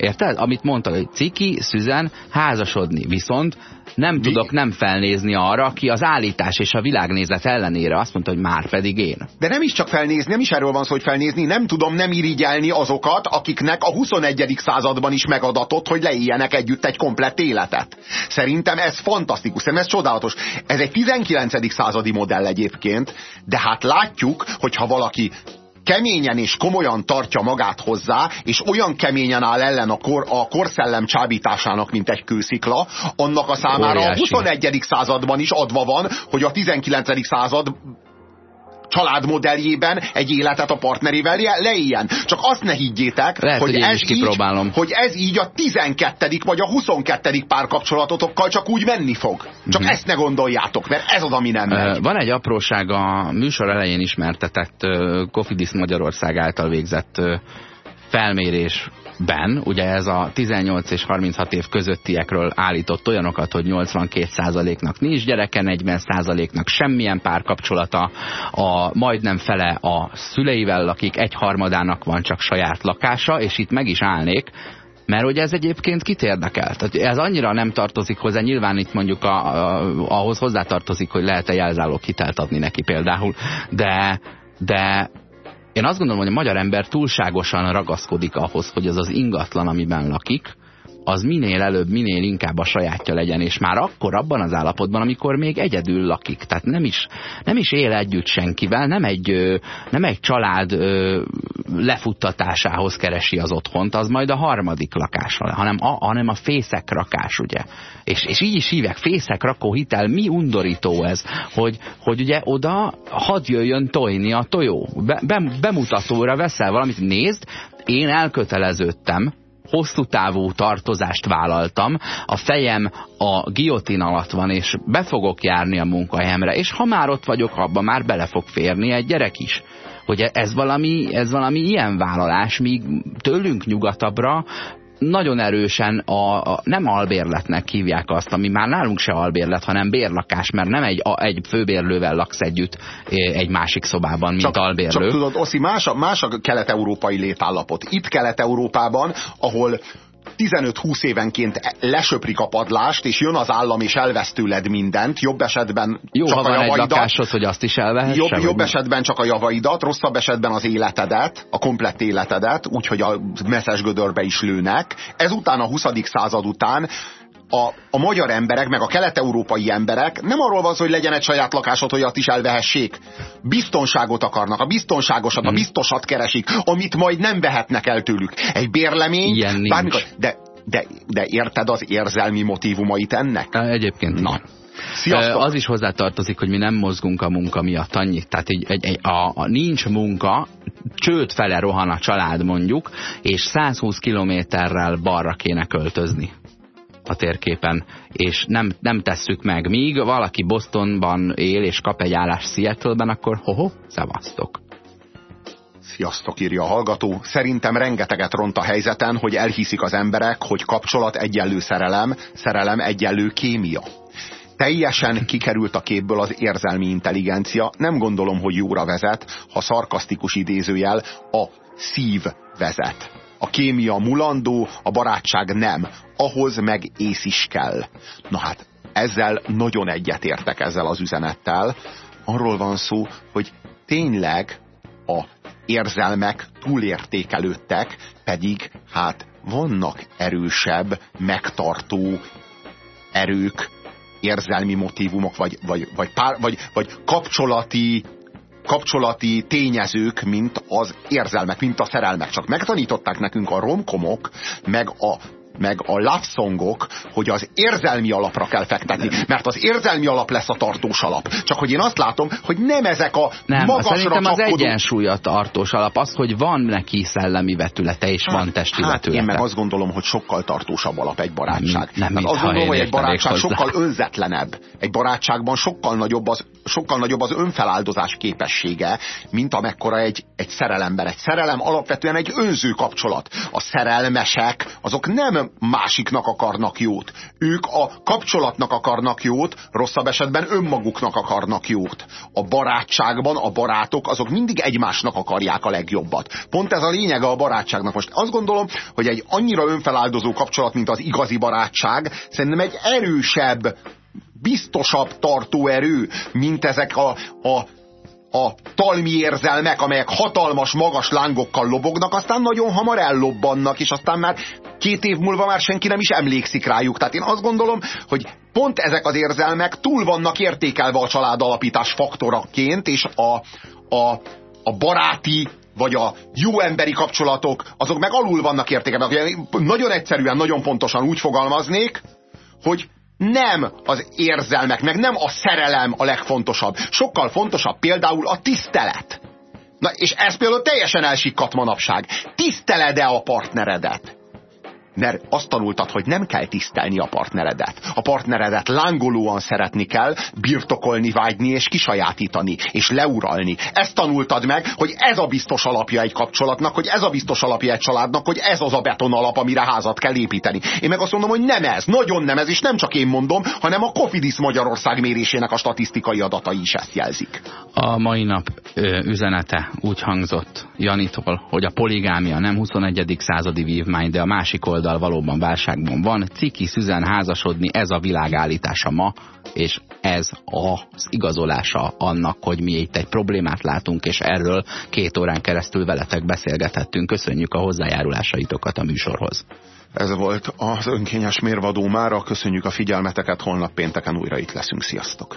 Érted? Amit mondtad, hogy ciki, szüzen, házasodni. Viszont nem Mi? tudok nem felnézni arra, aki az állítás és a világnézet ellenére azt mondta, hogy már pedig én. De nem is csak felnézni, nem is erről van szó, hogy felnézni, nem tudom nem irigyelni azokat, akiknek a 21. században is megadatott, hogy leéljenek együtt egy komplett életet. Szerintem ez fantasztikus, szerintem ez csodálatos. Ez egy 19. századi modell egyébként, de hát látjuk, hogyha valaki keményen és komolyan tartja magát hozzá, és olyan keményen áll ellen a, kor, a korszellem csábításának, mint egy kőszikla, annak a számára Óriási. a 21. században is adva van, hogy a 19. század családmodelljében egy életet a partnerével leéljen. Csak azt ne higgyétek, Lehet, hogy, hogy, ez így, hogy ez így a 12. vagy a 22. párkapcsolatotokkal csak úgy menni fog. Csak. -huh. ezt ne gondoljátok, mert ez az, ami nem megy. Van egy apróság a műsor elején ismertetett Kofidis Magyarország által végzett felmérés ben, ugye ez a 18 és 36 év közöttiekről állított olyanokat, hogy 82%-nak nincs gyereke, 40%-nak semmilyen párkapcsolata, a majdnem fele a szüleivel lakik, egy harmadának van csak saját lakása, és itt meg is állnék, mert ugye ez egyébként kit érdekel? Tehát ez annyira nem tartozik hozzá, nyilván itt mondjuk a, a, ahhoz hozzátartozik, hogy lehet-e jelzálók hitelt adni neki például, de, de én azt gondolom, hogy a magyar ember túlságosan ragaszkodik ahhoz, hogy az az ingatlan, amiben lakik, az minél előbb, minél inkább a sajátja legyen, és már akkor abban az állapotban, amikor még egyedül lakik. Tehát nem is, nem is él együtt senkivel, nem egy, nem egy család lefuttatásához keresi az otthont, az majd a harmadik lakásra, hanem a, hanem a fészek rakás, ugye. És, és így is hívják, fészek rakó hitel, mi undorító ez, hogy, hogy ugye oda hadd jöjjön tojni a tojó. Be, be, bemutatóra veszel valamit, nézd, én elköteleződtem, hosszú távú tartozást vállaltam, a fejem a giotin alatt van, és be fogok járni a munkahelyemre, és ha már ott vagyok, abba már bele fog férni egy gyerek is. Hogy ez valami, ez valami ilyen vállalás, míg tőlünk nyugatabbra nagyon erősen a, a, nem albérletnek hívják azt, ami már nálunk se albérlet, hanem bérlakás, mert nem egy, a, egy főbérlővel laksz együtt egy másik szobában, mint csak, albérlő. Csak tudod, Oszi, más a, más a kelet-európai létállapot. Itt Kelet-Európában, ahol 15-20 évenként lesöprik a padlást, és jön az állam, és elvesz tőled mindent, jobb esetben Jó, csak a javaidat. lakásod, hogy azt is elvehesse? Jobb, jobb esetben csak a javaidat, rosszabb esetben az életedet, a komplett életedet, úgyhogy a messzes gödörbe is lőnek. Ezután a 20. század után a, a magyar emberek, meg a kelet-európai emberek nem arról van szó, hogy legyen egy saját lakásod, hogy azt is elvehessék. Biztonságot akarnak, a biztonságosat, Mhm. a biztosat keresik, amit majd nem vehetnek el tőlük. Egy bérlemény, Ilyen bármikor, de, de, de érted az érzelmi motivumait ennek? Egyébként Na. Sziasztok! Az is hozzátartozik, hogy mi nem mozgunk a munka miatt annyit. Tehát egy, egy, egy, a, a nincs munka, csőd fele rohan a család mondjuk, és 120 kilométerrel balra kéne költözni a térképen, és nem, nem tesszük meg. Míg valaki Bostonban él, és kap egy állást Seattle-ben, akkor hoho, szavaztok. Sziasztok, írja a hallgató. Szerintem rengeteget ront a helyzeten, hogy elhiszik az emberek, hogy kapcsolat egyenlő szerelem, szerelem egyenlő kémia. Teljesen kikerült a képből az érzelmi intelligencia. Nem gondolom, hogy jóra vezet, ha szarkasztikus idézőjel a szív vezet. A kémia mulandó, a barátság nem. Ahhoz meg ész is kell. Na hát, ezzel nagyon egyetértek ezzel az üzenettel. Arról van szó, hogy tényleg a érzelmek túlértékelődtek, pedig hát vannak erősebb, megtartó erők, érzelmi motivumok, vagy, vagy, vagy, pár, vagy, vagy kapcsolati kapcsolati tényezők, mint az érzelmek, mint a szerelmek. Csak megtanították nekünk a romkomok, meg a meg a love songok, hogy az érzelmi alapra kell fektetni, mert az érzelmi alap lesz a tartós alap. Csak hogy én azt látom, hogy nem ezek a Nem, magasra szerintem az csapkodó... egyensúly a tartós alap, az, hogy van neki szellemi vetülete, és van testi hát vetülete. én meg azt gondolom, hogy sokkal tartósabb alap egy barátság. Nem, nem Tehát azt gondolom, hogy egy barátság sokkal önzetlenebb. Egy barátságban sokkal nagyobb az, sokkal nagyobb az önfeláldozás képessége, mint amekkora egy, egy szerelemben. Egy szerelem alapvetően egy önző kapcsolat. A szerelmesek, azok nem másiknak akarnak jót. Ők a kapcsolatnak akarnak jót, rosszabb esetben önmaguknak akarnak jót. A barátságban a barátok azok mindig egymásnak akarják a legjobbat. Pont ez a lényege a barátságnak. Most azt gondolom, hogy egy annyira önfeláldozó kapcsolat, mint az igazi barátság, szerintem egy erősebb, biztosabb tartóerő, mint ezek a, a a talmi érzelmek, amelyek hatalmas, magas lángokkal lobognak, aztán nagyon hamar ellobbannak, és aztán már két év múlva már senki nem is emlékszik rájuk. Tehát én azt gondolom, hogy pont ezek az érzelmek túl vannak értékelve a családalapítás faktoraként, és a, a, a baráti vagy a jó emberi kapcsolatok, azok meg alul vannak értékelve. Nagyon egyszerűen, nagyon pontosan úgy fogalmaznék, hogy nem az érzelmek, meg nem a szerelem a legfontosabb. Sokkal fontosabb például a tisztelet. Na, és ez például teljesen elsikkadt manapság. Tiszteled-e a partneredet? Mert azt tanultad, hogy nem kell tisztelni a partneredet. A partneredet lángolóan szeretni kell, birtokolni, vágyni és kisajátítani, és leuralni. Ezt tanultad meg, hogy ez a biztos alapja egy kapcsolatnak, hogy ez a biztos alapja egy családnak, hogy ez az a beton alap, amire házat kell építeni. Én meg azt mondom, hogy nem ez, nagyon nem ez, és nem csak én mondom, hanem a Cofidis Magyarország mérésének a statisztikai adatai is ezt jelzik. A mai nap ö, üzenete úgy hangzott Janitól, hogy a poligámia nem 21. századi vívmány, de a másik oldal valóban válságban van. Ciki szüzen házasodni, ez a világállítása ma, és ez az igazolása annak, hogy mi itt egy problémát látunk, és erről két órán keresztül veletek beszélgethettünk. Köszönjük a hozzájárulásaitokat a műsorhoz. Ez volt az önkényes mérvadó mára. Köszönjük a figyelmeteket, holnap pénteken újra itt leszünk. Sziasztok!